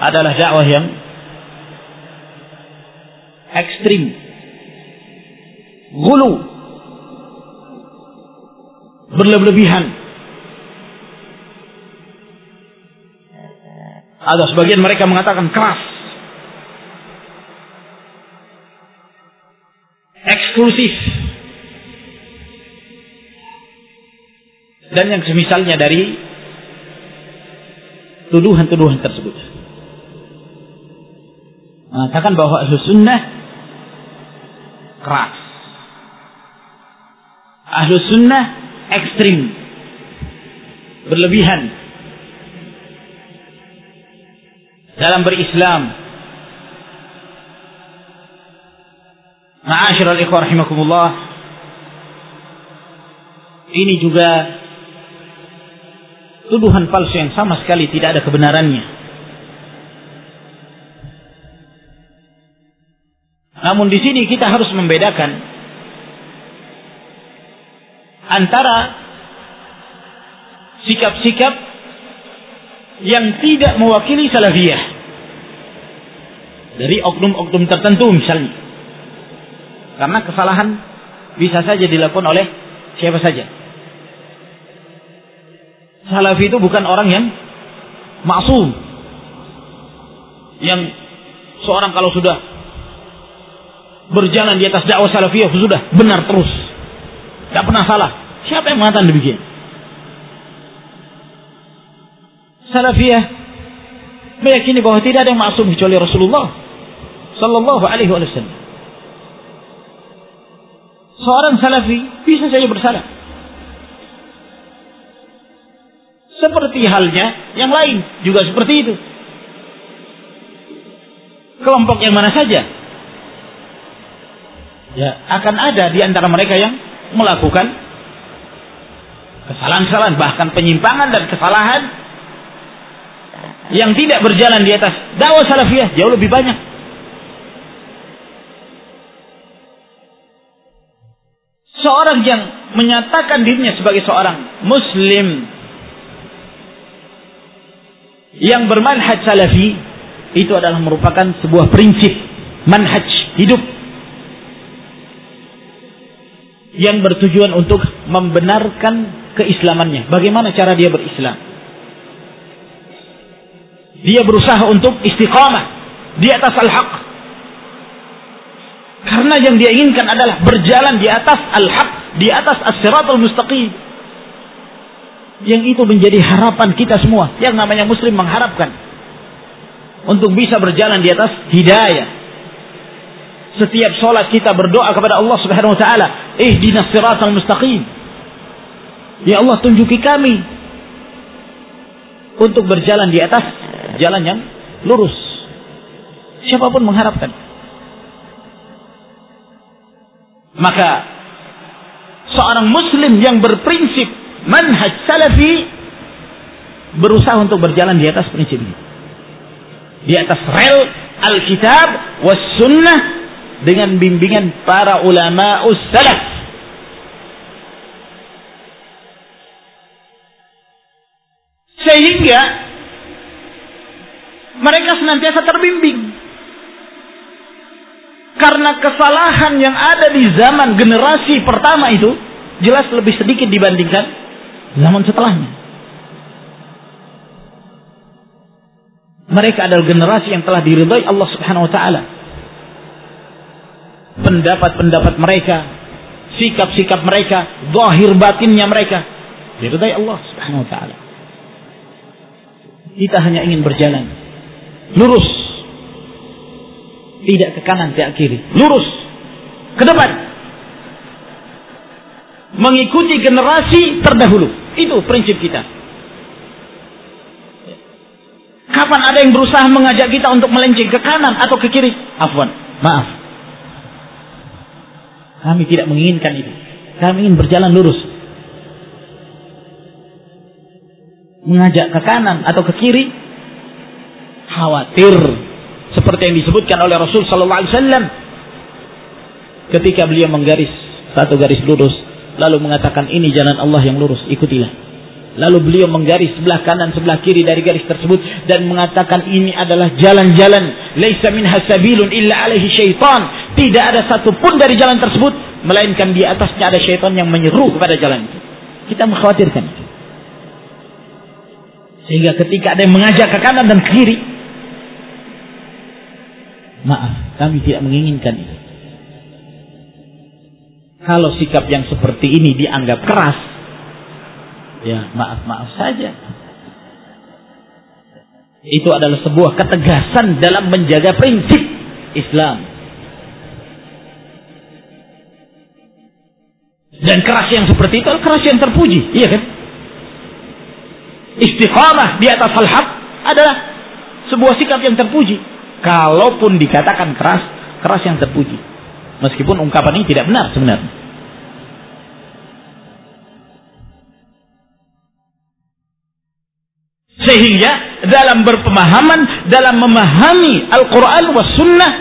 adalah dakwah yang ekstrim, gulu, berlebihan. Ada sebagian mereka mengatakan keras, eksklusif, dan yang semisalnya dari tuduhan-tuduhan tersebut. Mengatakan bahwa ahlu sunnah keras. Ahlu sunnah ekstrim. Berlebihan. Dalam berislam. Ma'asyiral ikhwah rahimakumullah. Ini juga tuduhan palsu yang sama sekali tidak ada kebenarannya. Namun di sini kita harus membedakan antara sikap-sikap yang tidak mewakili salafiyah dari oknum-oknum tertentu misalnya. Karena kesalahan bisa saja dilakukan oleh siapa saja. Salafi itu bukan orang yang maksum. Yang seorang kalau sudah berjalan di atas dakwah salafiyah sudah benar terus. Tidak pernah salah. Siapa yang mengatakan demikian? Salafiyah meyakini bahwa tidak ada yang maksum kecuali Rasulullah sallallahu alaihi wasallam. Seorang salafi bisa saja bersalah. Seperti halnya yang lain juga seperti itu. Kelompok yang mana saja. Ya, akan ada di antara mereka yang melakukan kesalahan-kesalahan, bahkan penyimpangan dan kesalahan yang tidak berjalan di atas dakwah salafiyah jauh lebih banyak. Seorang yang menyatakan dirinya sebagai seorang muslim yang bermanhaj salafi itu adalah merupakan sebuah prinsip manhaj hidup yang bertujuan untuk membenarkan keislamannya. Bagaimana cara dia berislam? Dia berusaha untuk istiqamah di atas al-haq. Karena yang dia inginkan adalah berjalan di atas al-haq, di atas as-siratul mustaqim yang itu menjadi harapan kita semua. Yang namanya muslim mengharapkan untuk bisa berjalan di atas hidayah. Setiap sholat kita berdoa kepada Allah Subhanahu wa taala, "Ihdinas siratal mustaqim." Ya Allah tunjuki kami untuk berjalan di atas jalan yang lurus. Siapa pun mengharapkan. Maka seorang muslim yang berprinsip manhaj salafi berusaha untuk berjalan di atas prinsip ini. Di atas rel Alkitab was sunnah dengan bimbingan para ulama salaf. Sehingga mereka senantiasa terbimbing. Karena kesalahan yang ada di zaman generasi pertama itu jelas lebih sedikit dibandingkan zaman setelahnya. Mereka adalah generasi yang telah diridhai Allah Subhanahu wa taala. Pendapat-pendapat mereka, sikap-sikap mereka, zahir batinnya mereka diridhai Allah Subhanahu wa taala. Kita hanya ingin berjalan lurus. Tidak ke kanan, tidak kiri. Lurus ke depan. Mengikuti generasi terdahulu. Itu prinsip kita. Kapan ada yang berusaha mengajak kita untuk melenceng ke kanan atau ke kiri? Afwan, maaf. Kami tidak menginginkan itu. Kami ingin berjalan lurus. Mengajak ke kanan atau ke kiri khawatir seperti yang disebutkan oleh Rasul sallallahu alaihi wasallam ketika beliau menggaris satu garis lurus lalu mengatakan ini jalan Allah yang lurus, ikutilah. Lalu beliau menggaris sebelah kanan, sebelah kiri dari garis tersebut dan mengatakan ini adalah jalan-jalan. Laisa min hasabilun illa alaihi syaitan. Tidak ada satupun dari jalan tersebut melainkan di atasnya ada syaitan yang menyeru kepada jalan itu. Kita mengkhawatirkan itu. Sehingga ketika ada yang mengajak ke kanan dan ke kiri, maaf, kami tidak menginginkan itu. Kalau sikap yang seperti ini dianggap keras, ya maaf-maaf saja. Itu adalah sebuah ketegasan dalam menjaga prinsip Islam. Dan keras yang seperti itu keras yang terpuji, iya kan? Istiqamah di atas hal-haq adalah sebuah sikap yang terpuji. Kalaupun dikatakan keras, keras yang terpuji. Meskipun ungkapan ini tidak benar sebenarnya. Sehingga dalam berpemahaman, dalam memahami Al-Quran was sunnah,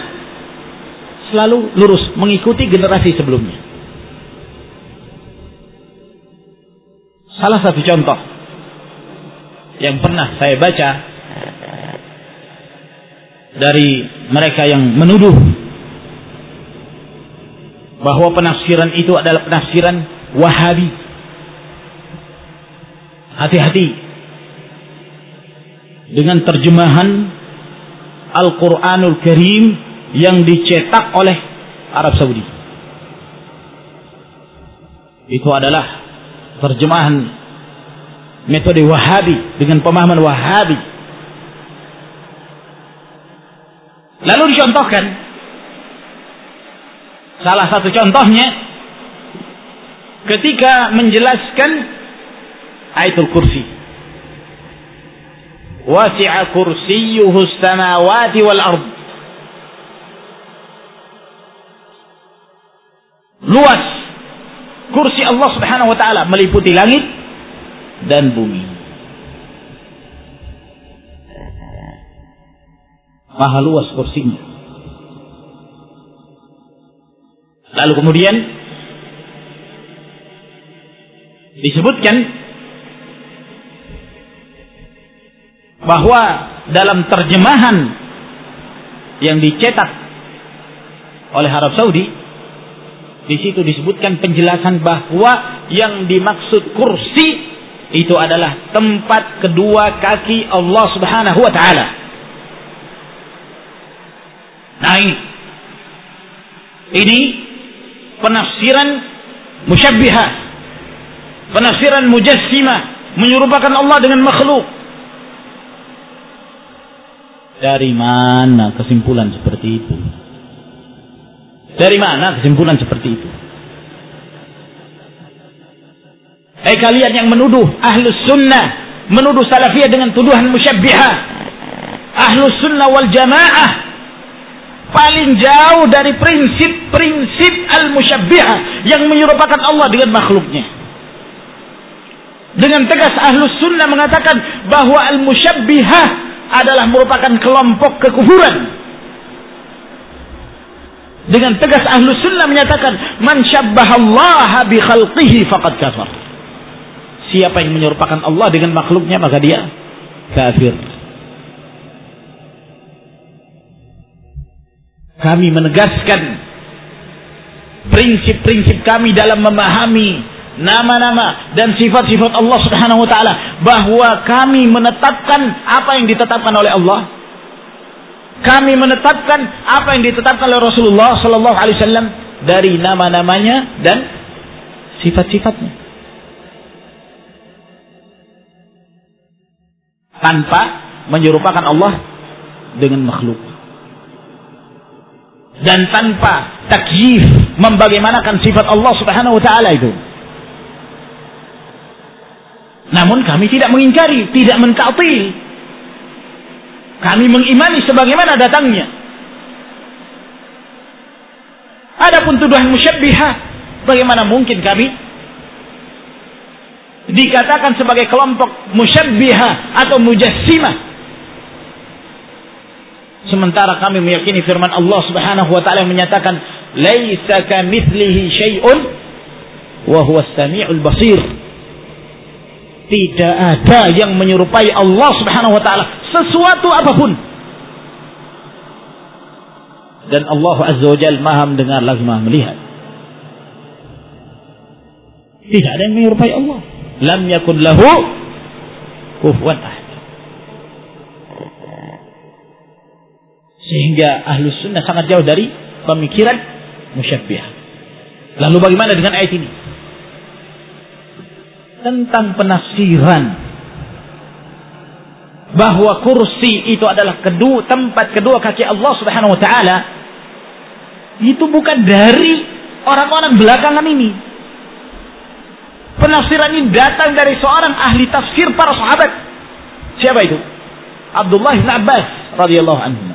selalu lurus mengikuti generasi sebelumnya. Salah satu contoh yang pernah saya baca dari mereka yang menuduh bahwa penafsiran itu adalah penafsiran Wahabi. Hati-hati dengan terjemahan Al-Quranul Karim yang dicetak oleh Arab Saudi. Itu adalah terjemahan metode Wahabi dengan pemahaman Wahabi. Lalu dicontohkan. Salah satu contohnya ketika menjelaskan ayatul kursi. Wasi'a kursiyyuhu samawati wal ard. Luas kursi Allah Subhanahu wa taala meliputi langit dan bumi maha luas kursinya lalu kemudian disebutkan bahwa dalam terjemahan yang dicetak oleh Arab Saudi di situ disebutkan penjelasan bahwa yang dimaksud kursi itu adalah tempat kedua kaki Allah Subhanahu wa taala. Nah ini ini penafsiran musyabbihah penafsiran mujassimah menyerupakan Allah dengan makhluk dari mana kesimpulan seperti itu? Dari mana kesimpulan seperti itu? Eh kalian yang menuduh ahlus sunnah, menuduh salafiyah dengan tuduhan musyabbihah. Ahlus sunnah wal jamaah paling jauh dari prinsip-prinsip al-musyabbihah yang menyerupakan Allah dengan makhluknya. Dengan tegas ahlus sunnah mengatakan bahwa al-musyabbihah adalah merupakan kelompok kekufuran. Dengan tegas ahlu sunnah menyatakan, Man syabbahallaha bi khalqihi faqad kafar. Siapa yang menyerupakan Allah dengan makhluknya, maka dia kafir. Kami menegaskan prinsip-prinsip kami dalam memahami nama-nama dan sifat-sifat Allah Subhanahu wa taala bahwa kami menetapkan apa yang ditetapkan oleh Allah. Kami menetapkan apa yang ditetapkan oleh Rasulullah sallallahu alaihi wasallam dari nama-namanya dan sifat-sifatnya. Tanpa menyerupakan Allah dengan makhluk dan tanpa takyif membagaimanakan sifat Allah Subhanahu wa taala itu namun kami tidak mengingkari, tidak mentaktil. Kami mengimani sebagaimana datangnya. Adapun tuduhan musyabbihah, bagaimana mungkin kami dikatakan sebagai kelompok musyabbihah atau mujassimah? Sementara kami meyakini firman Allah Subhanahu wa taala menyatakan laisa kamitslihi syai'un wa huwa samiul basir. Tidak ada yang menyerupai Allah Subhanahu wa taala sesuatu apa pun. Dan Allah Azza wa Jalla Maha mendengar lagi Maha melihat. Tidak ada yang menyerupai Allah. Lam yakun lahu kufuwan ahad. Sehingga ahlu sunnah sangat jauh dari pemikiran musyabbih. Lalu bagaimana dengan ayat ini? Tentang penafsiran bahwa kursi itu adalah kedua tempat kedua kaki Allah Subhanahu wa taala itu bukan dari orang-orang belakangan ini. Penafsiran ini datang dari seorang ahli tafsir para sahabat. Siapa itu? Abdullah bin Abbas radhiyallahu anhu.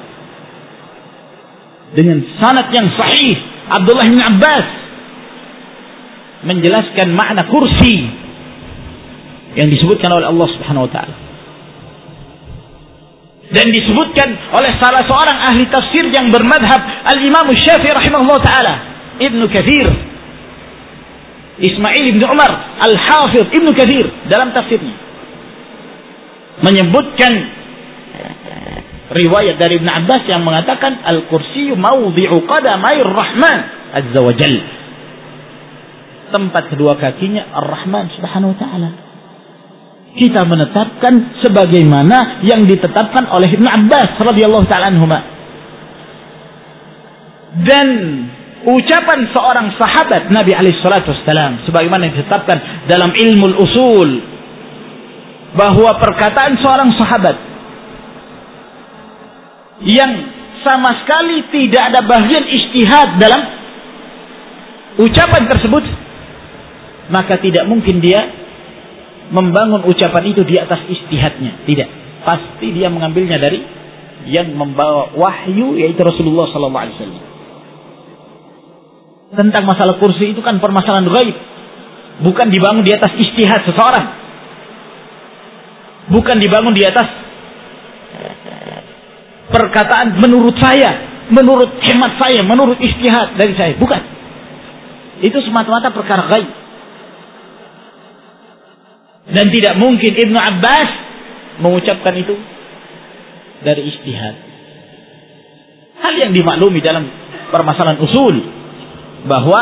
Dengan sanad yang sahih, Abdullah bin Abbas menjelaskan makna kursi yang disebutkan oleh Allah Subhanahu wa taala. Dan disebutkan oleh salah seorang ahli tafsir yang bermadhab Al-Imam Syafi'i rahimahullah taala, Ibnu Katsir. Ismail Ibnu Umar Al-Hafidh Ibnu Katsir dalam tafsirnya menyebutkan riwayat dari Ibn Abbas yang mengatakan al-kursiyu mawdi'u qadamair rahman azza wa jalla tempat kedua kakinya Ar-Rahman Subhanahu wa taala. Kita menetapkan sebagaimana yang ditetapkan oleh Ibnu Abbas radhiyallahu taala anhuma. Dan ucapan seorang sahabat Nabi alaihi salatu wasallam sebagaimana yang ditetapkan dalam ilmu usul bahwa perkataan seorang sahabat yang sama sekali tidak ada bagian istihad dalam ucapan tersebut maka tidak mungkin dia membangun ucapan itu di atas istihadnya. Tidak. Pasti dia mengambilnya dari yang membawa wahyu yaitu Rasulullah wasallam. Tentang masalah kursi itu kan permasalahan gaib. Bukan dibangun di atas istihad seseorang. Bukan dibangun di atas perkataan menurut saya, menurut hemat saya, menurut istihad dari saya. Bukan. Itu semata-mata perkara gaib. Dan tidak mungkin Ibnu Abbas mengucapkan itu dari istihad. Hal yang dimaklumi dalam permasalahan usul bahwa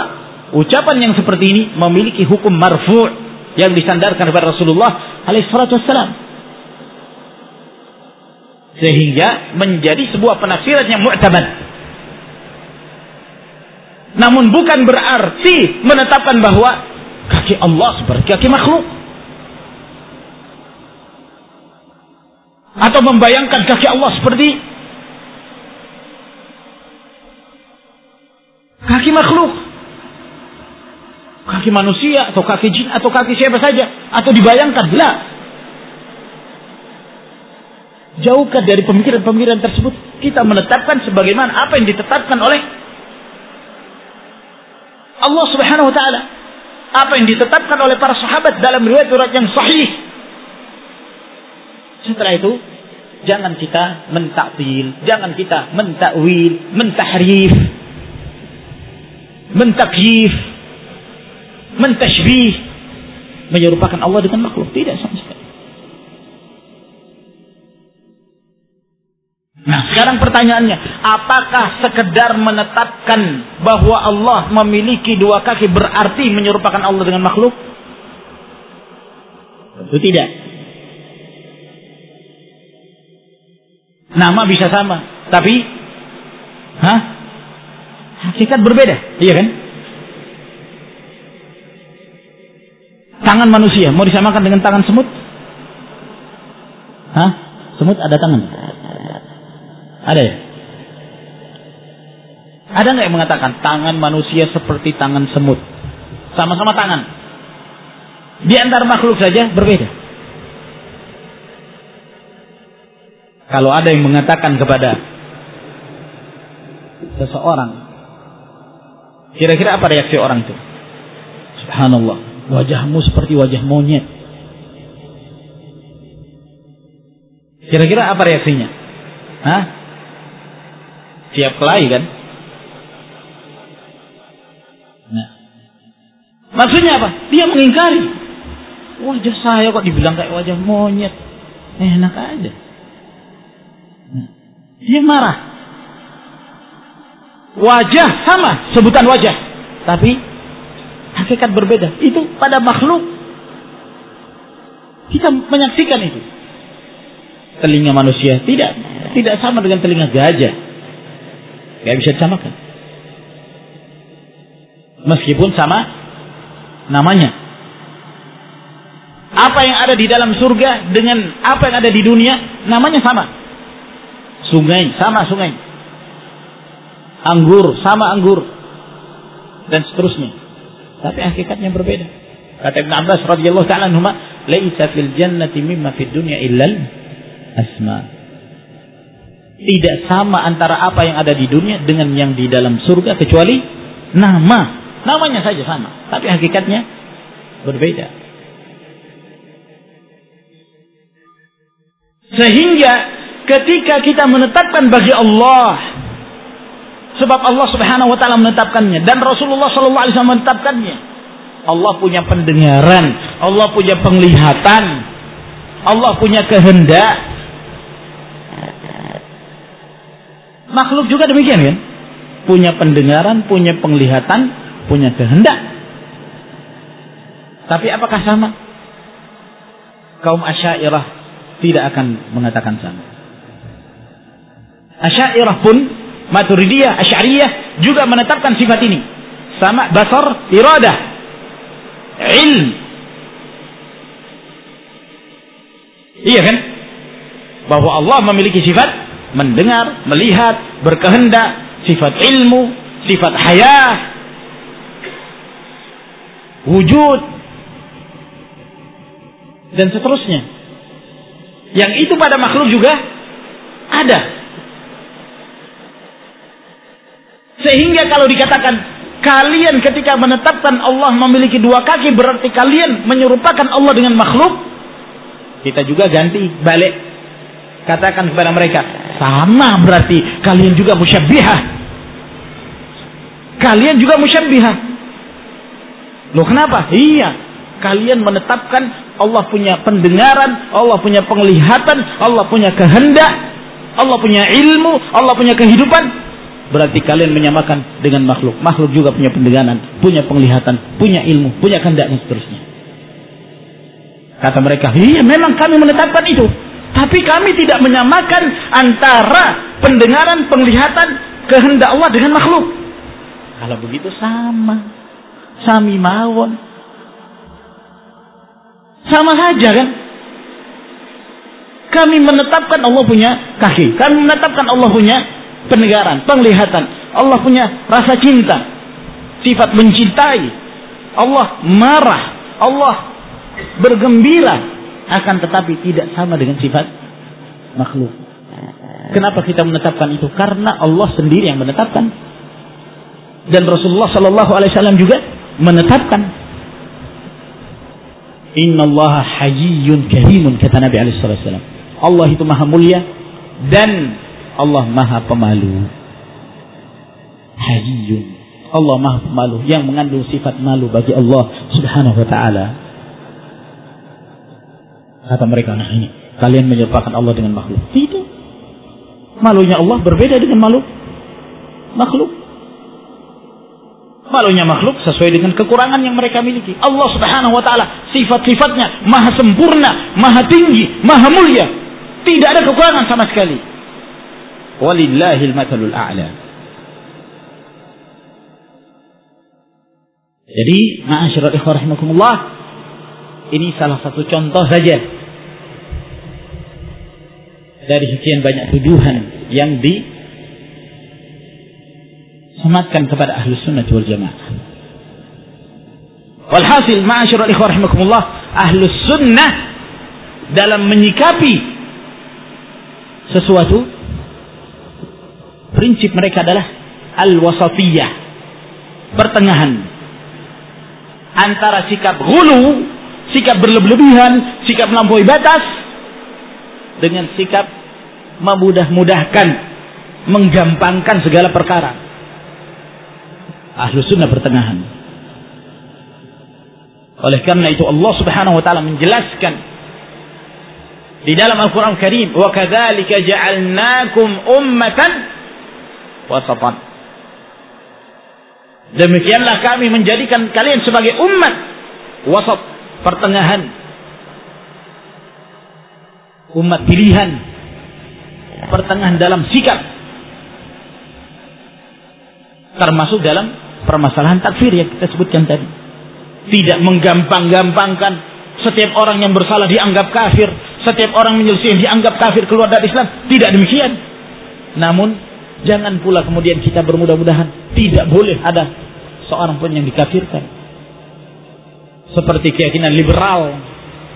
ucapan yang seperti ini memiliki hukum marfu' yang disandarkan kepada Rasulullah alaihissalam. Sehingga menjadi sebuah penafsiran yang mu'tabad. Namun bukan berarti menetapkan bahwa kaki Allah seperti kaki makhluk. atau membayangkan kaki Allah seperti kaki makhluk kaki manusia atau kaki jin atau kaki siapa saja atau dibayangkan lah jauhkan dari pemikiran-pemikiran tersebut kita menetapkan sebagaimana apa yang ditetapkan oleh Allah Subhanahu wa taala apa yang ditetapkan oleh para sahabat dalam riwayat-riwayat yang sahih setelah itu jangan kita mentakwil, jangan kita mentakwil, mentahrif, mentakyif, mentashbih, menyerupakan Allah dengan makhluk. Tidak sama. Nah sekarang pertanyaannya, apakah sekedar menetapkan bahwa Allah memiliki dua kaki berarti menyerupakan Allah dengan makhluk? Tentu tidak. Nama bisa sama, tapi hah? Hakikat berbeda, iya kan? Tangan manusia mau disamakan dengan tangan semut? Hah? Semut ada tangan? Ada ya? Ada nggak yang mengatakan tangan manusia seperti tangan semut? Sama-sama tangan. Di antara makhluk saja berbeda. Kalau ada yang mengatakan kepada seseorang, kira-kira apa reaksi orang itu? Subhanallah, wajahmu seperti wajah monyet. Kira-kira apa reaksinya? Hah? Siap kelahi kan? Nah. Maksudnya apa? Dia mengingkari. Wajah saya kok dibilang kayak wajah monyet. Enak aja. Dia marah. Wajah sama, sebutan wajah. Tapi hakikat berbeda. Itu pada makhluk. Kita menyaksikan itu. Telinga manusia tidak tidak sama dengan telinga gajah. Gak bisa disamakan. Meskipun sama namanya. Apa yang ada di dalam surga dengan apa yang ada di dunia namanya sama. Sungai sama sungai. Anggur sama anggur. Dan seterusnya. Tapi hakikatnya berbeda. Kata Ibn Abbas radhiyallahu taala "Laisa fil jannati mimma fid dunya illa asma." Tidak sama antara apa yang ada di dunia dengan yang di dalam surga kecuali nama. Namanya saja sama, tapi hakikatnya berbeda. Sehingga ketika kita menetapkan bagi Allah sebab Allah Subhanahu wa taala menetapkannya dan Rasulullah sallallahu alaihi wasallam menetapkannya. Allah punya pendengaran, Allah punya penglihatan, Allah punya kehendak. Makhluk juga demikian kan? Punya pendengaran, punya penglihatan, punya kehendak. Tapi apakah sama? Kaum Asy'ariyah tidak akan mengatakan sama. Asy'ariyah pun Maturidiyah, Asy'ariyah juga menetapkan sifat ini. Sama basar, iradah, ilm. Iya kan? Bahwa Allah memiliki sifat mendengar, melihat, berkehendak, sifat ilmu, sifat hayah, wujud, dan seterusnya. Yang itu pada makhluk juga ada. Sehingga kalau dikatakan kalian ketika menetapkan Allah memiliki dua kaki berarti kalian menyerupakan Allah dengan makhluk. Kita juga ganti balik. Katakan kepada mereka, sama berarti kalian juga musyabbihah. Kalian juga musyabbihah. Loh kenapa? Iya, kalian menetapkan Allah punya pendengaran, Allah punya penglihatan, Allah punya kehendak, Allah punya ilmu, Allah punya kehidupan berarti kalian menyamakan dengan makhluk. Makhluk juga punya pendengaran, punya penglihatan, punya ilmu, punya kehendak dan seterusnya. Kata mereka, iya memang kami menetapkan itu. Tapi kami tidak menyamakan antara pendengaran, penglihatan, kehendak Allah dengan makhluk. Kalau begitu sama. Sami mawon. Sama saja kan? Kami menetapkan Allah punya kaki. Kami menetapkan Allah punya pendengaran, penglihatan. Allah punya rasa cinta, sifat mencintai. Allah marah, Allah bergembira, akan tetapi tidak sama dengan sifat makhluk. Kenapa kita menetapkan itu? Karena Allah sendiri yang menetapkan. Dan Rasulullah Shallallahu Alaihi Wasallam juga menetapkan. Inna Allah hayyun karimun kata Nabi Alaihi Wasallam. Allah itu maha mulia dan Allah maha pemalu. Hayyun. Allah maha pemalu. Yang mengandung sifat malu bagi Allah subhanahu wa ta'ala. Kata mereka anak ini. Kalian menyerupakan Allah dengan makhluk. Tidak. Malunya Allah berbeda dengan malu makhluk. Malunya makhluk sesuai dengan kekurangan yang mereka miliki. Allah subhanahu wa ta'ala sifat-sifatnya maha sempurna, maha tinggi, maha mulia. Tidak ada kekurangan sama sekali. Walillahil matalul a'la. Jadi, ma'asyiral ikhwah ini salah satu contoh saja dari sekian banyak tuduhan yang disematkan kepada ahli sunnah wal jamaah. Walhasil, ma'asyiral ikhwah rahimakumullah, ahli sunnah dalam menyikapi sesuatu prinsip mereka adalah al-wasatiyah. Pertengahan. Antara sikap hulu, sikap berlebihan, sikap melampaui batas dengan sikap memudah-mudahkan, menggampangkan segala perkara. Ahlu sunnah pertengahan. Oleh karena itu Allah Subhanahu wa taala menjelaskan di dalam Al-Qur'an Karim, "Wa kadzalika ja'alnakum ummatan wasatan." Demikianlah kami menjadikan kalian sebagai umat wasat, pertengahan. Umat pilihan. Pertengahan dalam sikap. Termasuk dalam permasalahan takfir yang kita sebutkan tadi. Tidak menggampang-gampangkan setiap orang yang bersalah dianggap kafir, setiap orang menyelesaikan dianggap kafir keluar dari Islam. Tidak demikian. Namun jangan pula kemudian kita bermudah-mudahan tidak boleh ada seorang pun yang dikafirkan. Seperti keyakinan liberal,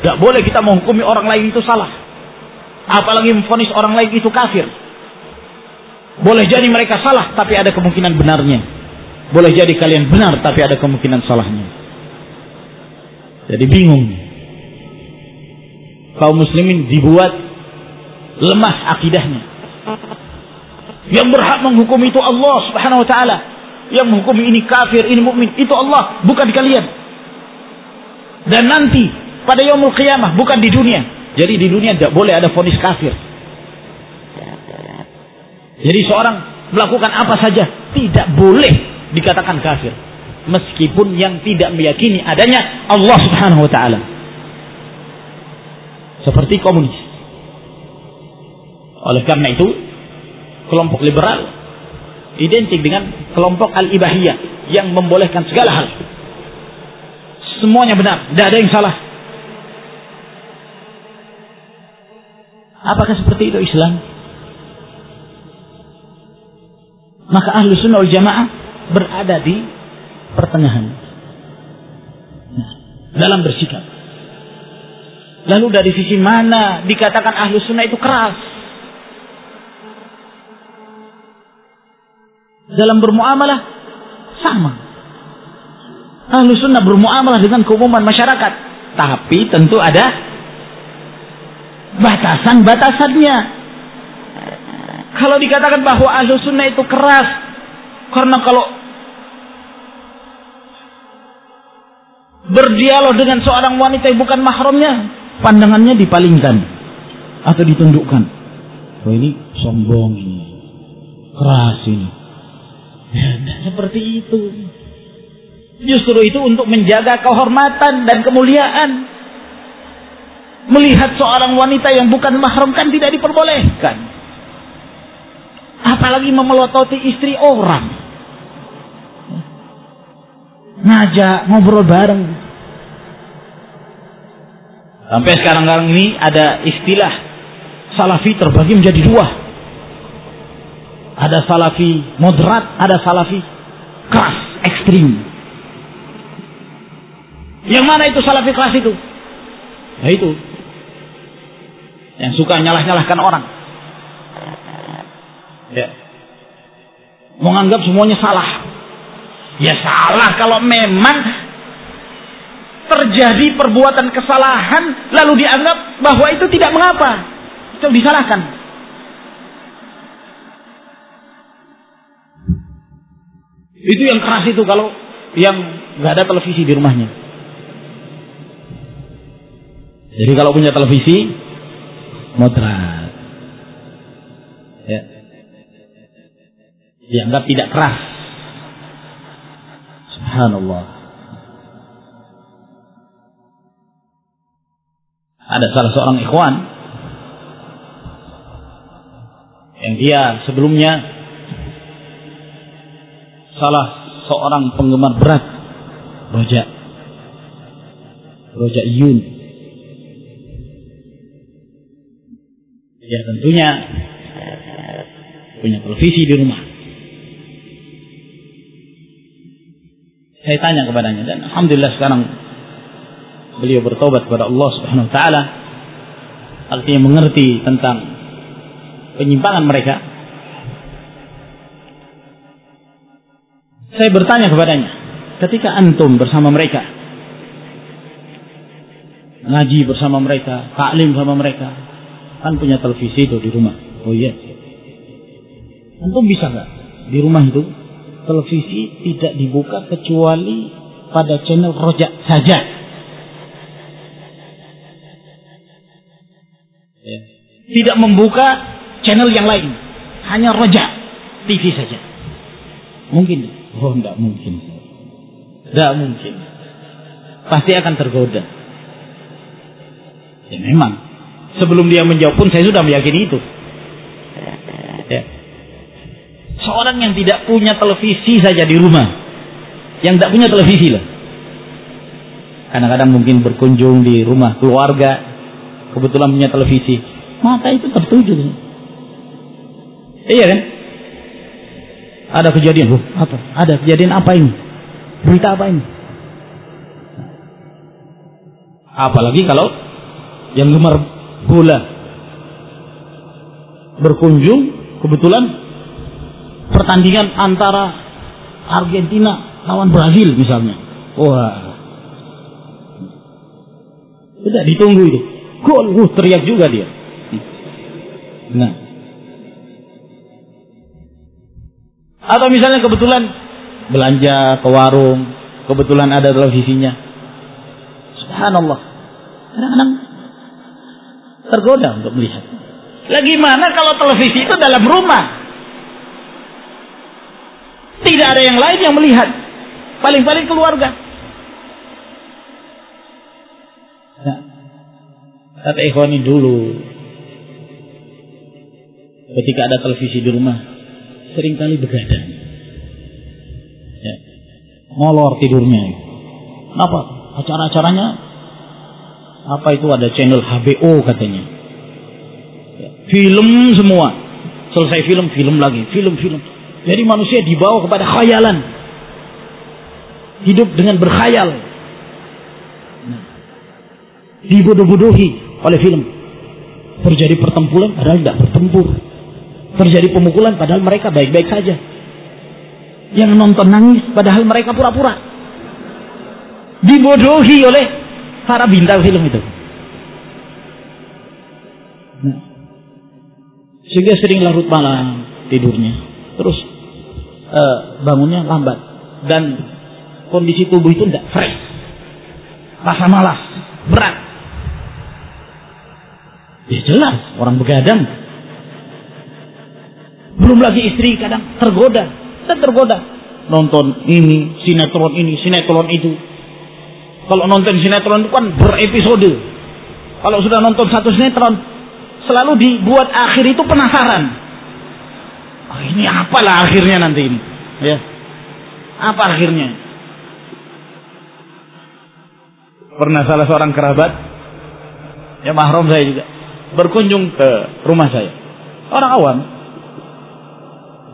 tidak boleh kita menghukumi orang lain itu salah. Apalagi memfonis orang lain itu kafir. Boleh jadi mereka salah, tapi ada kemungkinan benarnya. Boleh jadi kalian benar, tapi ada kemungkinan salahnya. Jadi bingung. Kaum muslimin dibuat lemah akidahnya. Yang berhak menghukum itu Allah Subhanahu wa taala. Yang menghukum ini kafir, ini mukmin, itu Allah, bukan kalian. Dan nanti pada yaumul qiyamah, bukan di dunia. Jadi di dunia tidak boleh ada fonis kafir. Jadi seorang melakukan apa saja tidak boleh dikatakan kafir meskipun yang tidak meyakini adanya Allah Subhanahu wa taala. Seperti komunis. Oleh karena itu, kelompok liberal identik dengan kelompok al-ibahiyah yang membolehkan segala hal. Semuanya benar, tidak ada yang salah. Apakah seperti itu Islam? Maka ahlu sunnah wal jamaah berada di pertengahan. Nah, dalam bersikap. Lalu dari sisi mana dikatakan ahlu sunnah itu keras? Dalam bermuamalah sama. Ahlu sunnah bermuamalah dengan keumuman masyarakat. Tapi tentu ada batasan-batasannya. Kalau dikatakan bahwa ahlu sunnah itu keras, karena kalau berdialog dengan seorang wanita yang bukan mahramnya, pandangannya dipalingkan atau ditundukkan. Oh ini sombong ini, keras ini. Ya, seperti itu. Justru itu untuk menjaga kehormatan dan kemuliaan. Melihat seorang wanita yang bukan mahram kan tidak diperbolehkan. Apalagi memelototi istri orang ngajak ngobrol bareng. Sampai sekarang-sekarang ini ada istilah salafi terbagi menjadi dua. Ada salafi moderat, ada salafi keras, ekstrim. Yang mana itu salafi keras itu? Ya itu. Yang suka nyalah-nyalahkan orang. Ya. Menganggap semuanya salah. Ya salah kalau memang terjadi perbuatan kesalahan lalu dianggap bahwa itu tidak mengapa. Itu disalahkan. Itu yang keras itu kalau yang nggak ada televisi di rumahnya. Jadi kalau punya televisi moderat. Ya. Dianggap tidak keras. Subhanallah. Ada salah seorang ikhwan yang dia sebelumnya salah seorang penggemar berat Roja Roja Yun ya tentunya. Punya televisi di rumah. Saya tanya kepadanya dan alhamdulillah sekarang beliau bertobat kepada Allah Subhanahu wa taala. Artinya mengerti tentang penyimpangan mereka. Saya bertanya kepadanya, ketika antum bersama mereka ngaji bersama mereka, taklim sama mereka, Kan punya televisi itu di rumah. Oh iya. Yeah. Bisa nggak di rumah itu televisi tidak dibuka kecuali pada channel rojak saja. Ya. Tidak membuka channel yang lain, hanya rojak TV saja. Mungkin? Oh, tidak mungkin. Tidak mungkin. Pasti akan tergoda. Ya memang Sebelum dia menjawab pun saya sudah meyakini itu. Ya. Seorang yang tidak punya televisi saja di rumah. Yang tidak punya televisi lah. Kadang-kadang mungkin berkunjung di rumah keluarga. Kebetulan punya televisi. Maka itu tertuju. Iya kan? Ada kejadian. Oh, apa? Ada kejadian apa ini? Berita apa ini? Apalagi kalau yang gemar bola berkunjung kebetulan pertandingan antara Argentina lawan Brazil misalnya. Wah. Sudah ditunggu itu. Gol, uh, teriak juga dia. Nah. Atau misalnya kebetulan belanja ke warung, kebetulan ada televisinya. Subhanallah. Kadang-kadang tergoda untuk melihat. Lagi mana kalau televisi itu dalam rumah? Tidak ada yang lain yang melihat. Paling-paling keluarga. Nah, kata ikhwani dulu. Ketika ada televisi di rumah, sering kali begadang. Ya. Molor tidurnya. Apa? Acara-acaranya apa itu ada channel HBO katanya. Ya, film semua. Selesai film, film lagi, film, film. Jadi manusia dibawa kepada khayalan. Hidup dengan berkhayal. Dibodoh-bodohi oleh film. Terjadi pertempuran padahal tidak bertempur. Terjadi pemukulan padahal mereka baik-baik saja. Yang nonton nangis padahal mereka pura-pura. Dibodohi oleh para bintang film itu. Nah, sehingga sering larut malam tidurnya, terus uh, bangunnya lambat. Dan kondisi tubuh itu tidak fresh, rasa malas, berat. Ya jelas orang begadang. Belum lagi istri kadang tergoda, dan tergoda. Nonton ini, sinetron ini, sinetron itu, kalau nonton sinetron itu kan berepisode. Kalau sudah nonton satu sinetron, selalu dibuat akhir itu penasaran. Oh, ini apalah akhirnya nanti ini? Ya. Apa akhirnya? Pernah salah seorang kerabat, ya mahram saya juga, berkunjung ke rumah saya. Orang awam.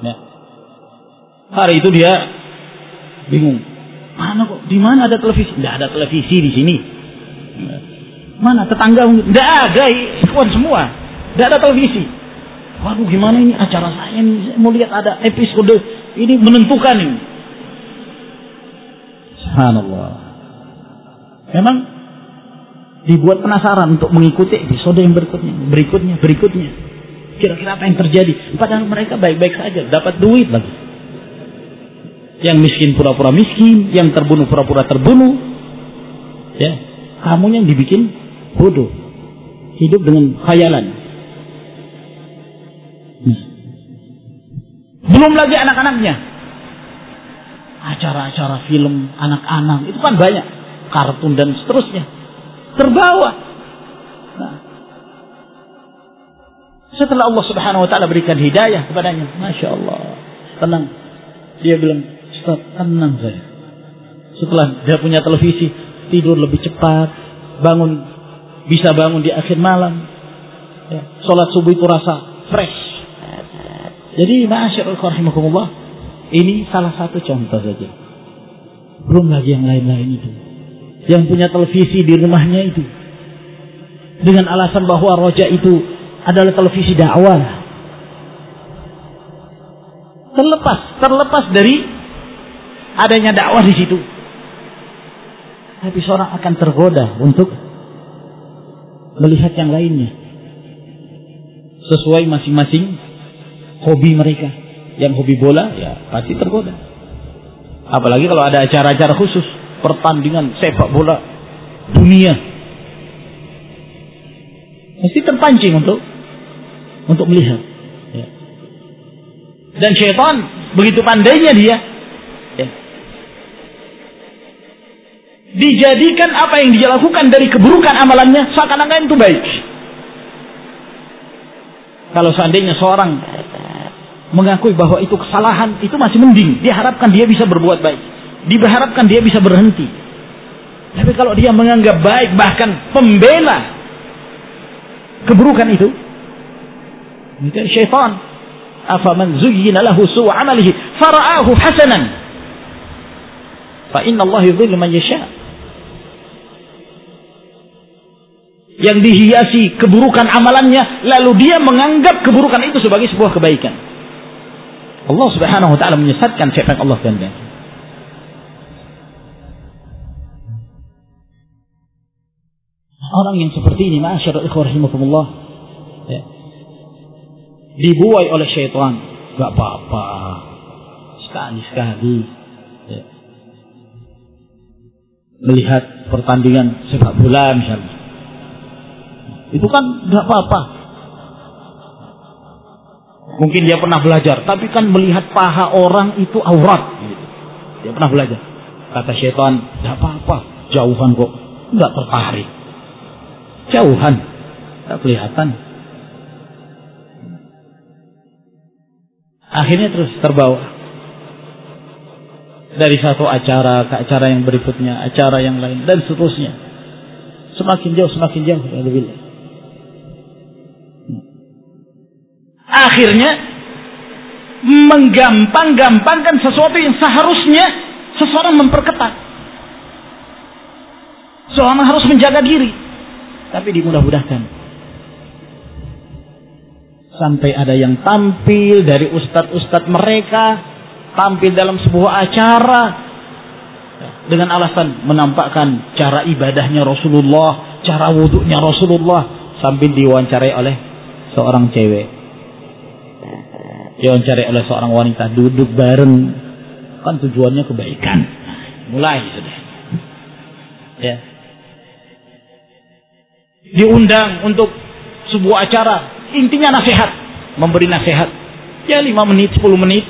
Ya. Hari itu dia bingung Mana kok? Di mana ada televisi? Tidak ada televisi di sini. Mana tetangga? Tidak ada, ikhwan semua. Tidak ada televisi. Waduh, gimana ini acara saya ini? Saya mau lihat ada episode ini menentukan ini. Subhanallah. Memang dibuat penasaran untuk mengikuti episode yang berikutnya, berikutnya, berikutnya. Kira-kira apa yang terjadi? Padahal mereka baik-baik saja, dapat duit lagi. Yang miskin pura-pura miskin, yang terbunuh pura-pura terbunuh. Ya, kamu yang dibikin bodoh. Hidup dengan khayalan. Nah. Belum lagi anak-anaknya. Acara-acara film anak-anak itu kan banyak. Kartun dan seterusnya. Terbawa. Nah. Setelah Allah subhanahu wa ta'ala berikan hidayah kepadanya. Masya Allah. Tenang. Dia bilang, Ustaz, tenang saya. Setelah dia punya televisi, tidur lebih cepat, bangun bisa bangun di akhir malam. Ya, sholat subuh itu rasa fresh. Jadi ma'asyarul ini salah satu contoh saja. Belum lagi yang lain-lain itu. Yang punya televisi di rumahnya itu. Dengan alasan bahwa roja itu adalah televisi dakwah. Terlepas, terlepas dari adanya dakwah di situ. Tapi seorang akan tergoda untuk melihat yang lainnya. Sesuai masing-masing hobi mereka. Yang hobi bola ya pasti tergoda. Apalagi kalau ada acara-acara khusus. Pertandingan sepak bola dunia. Mesti terpancing untuk untuk melihat. Ya. Dan syaitan begitu pandainya dia. Ya. Dijadikan apa yang dia lakukan dari keburukan amalannya seakan-akan itu baik. Kalau seandainya seorang mengakui bahwa itu kesalahan, itu masih mending. Diharapkan dia bisa berbuat baik. Diharapkan dia bisa berhenti. Tapi kalau dia menganggap baik, bahkan pembela keburukan itu, itu syaitan. Afaman zuyyina lahu su'u amalihi fara'ahu hasanan. Fa inna Allah man yasha. Yang dihiasi keburukan amalannya, lalu dia menganggap keburukan itu sebagai sebuah kebaikan. Allah Subhanahu wa taala menyesatkan siapa yang Allah kehendaki. Orang yang seperti ini, ma'asyarul ikhwah ya, dibuai oleh syaitan. Gak apa-apa. Sekali-sekali. Ya. Melihat pertandingan sepak bola misalnya. Itu kan gak apa-apa. Mungkin dia pernah belajar, tapi kan melihat paha orang itu aurat. Dia pernah belajar. Kata syaitan, gak apa-apa, jauhan kok. Gak tertarik. Jauhan. Gak kelihatan. Akhirnya terus terbawa. Dari satu acara ke acara yang berikutnya, acara yang lain, dan seterusnya. Semakin jauh, semakin jauh. Alhamdulillah. Akhirnya menggampang-gampangkan sesuatu yang seharusnya seseorang memperketat. Seorang harus menjaga diri, tapi dimudah-mudahkan. Sampai ada yang tampil dari ustadz-ustadz mereka, tampil dalam sebuah acara dengan alasan menampakkan cara ibadahnya Rasulullah, cara wudhunya Rasulullah, sambil diwawancarai oleh seorang cewek cari oleh seorang wanita duduk bareng. Kan tujuannya kebaikan. Mulai sudah. Ya. Diundang untuk sebuah acara. Intinya nasihat. Memberi nasihat. Ya lima menit 10 menit.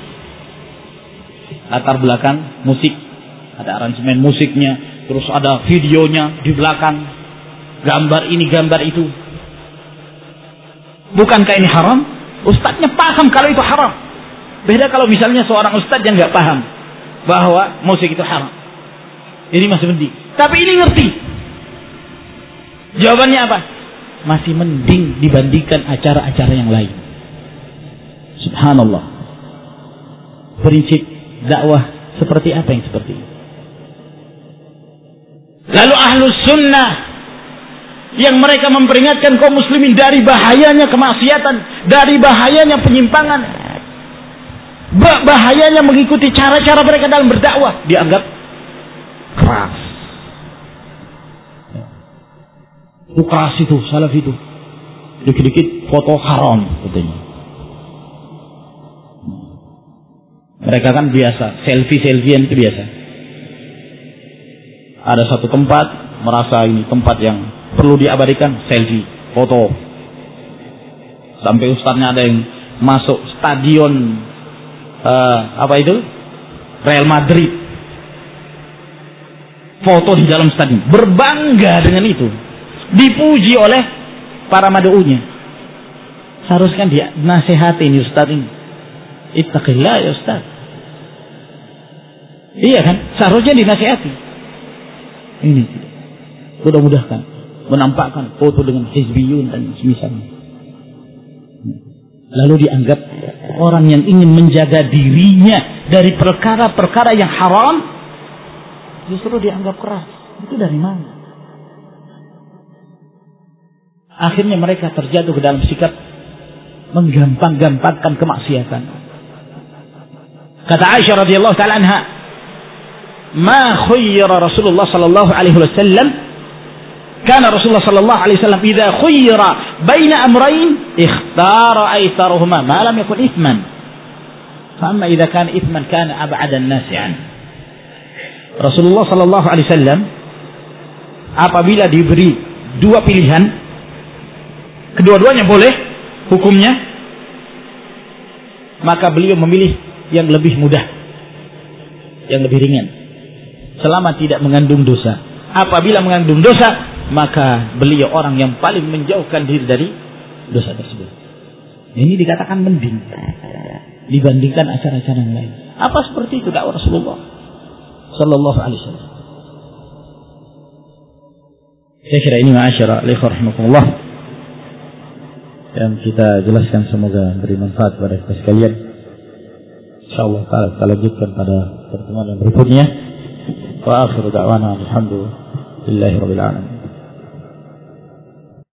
Latar belakang musik. Ada aransemen musiknya. Terus ada videonya di belakang. Gambar ini gambar itu. Bukankah ini haram Ustadznya paham kalau itu haram. Beda kalau misalnya seorang ustadz yang nggak paham bahwa musik itu haram. Ini masih mending. Tapi ini ngerti. Jawabannya apa? Masih mending dibandingkan acara-acara yang lain. Subhanallah. Prinsip dakwah seperti apa yang seperti ini? Lalu ahlus sunnah yang mereka memperingatkan kaum muslimin dari bahayanya kemaksiatan, dari bahayanya penyimpangan, bahayanya mengikuti cara-cara mereka dalam berdakwah dianggap keras. Itu keras itu, salaf itu. Dikit-dikit foto haram katanya. Mereka kan biasa, selfie-selfiean itu biasa. Ada satu tempat merasa ini tempat yang perlu diabadikan selfie, foto. Sampai ustaznya ada yang masuk stadion uh, apa itu? Real Madrid. Foto di dalam stadion. Berbangga dengan itu. Dipuji oleh para madu'unya. Seharusnya dia nasihati ini ustaz ini. Ittaqillah ya ustaz. Iya kan? Seharusnya dinasihati. Ini. Mudah-mudahkan menampakkan foto dengan hizbiyun dan semisalnya. Lalu dianggap orang yang ingin menjaga dirinya dari perkara-perkara yang haram justru dianggap keras. Itu dari mana? Akhirnya mereka terjatuh ke dalam sikap menggampang-gampangkan kemaksiatan. Kata Aisyah radhiyallahu taala anha, "Ma khayyara Rasulullah sallallahu alaihi wasallam karena Rasulullah sallallahu alaihi wasallam jika khuyra baina amrain ikhtara aitharuhuma ma lam yakun ithman. Fama jika kan ithman kan abad al nasi an. Rasulullah sallallahu alaihi wasallam apabila diberi dua pilihan kedua-duanya boleh hukumnya maka beliau memilih yang lebih mudah yang lebih ringan selama tidak mengandung dosa apabila mengandung dosa maka beliau orang yang paling menjauhkan diri dari dosa tersebut. Ini dikatakan mending dibandingkan acara-acara yang lain. Apa seperti itu dakwah Rasulullah Sallallahu Alaihi Wasallam. Saya kira ini ma'asyara rahimahullah yang kita jelaskan semoga beri manfaat kepada kita sekalian. Insyaallah taala kita lanjutkan pada pertemuan yang berikutnya. Wa akhiru da'wana alhamdulillahi alamin.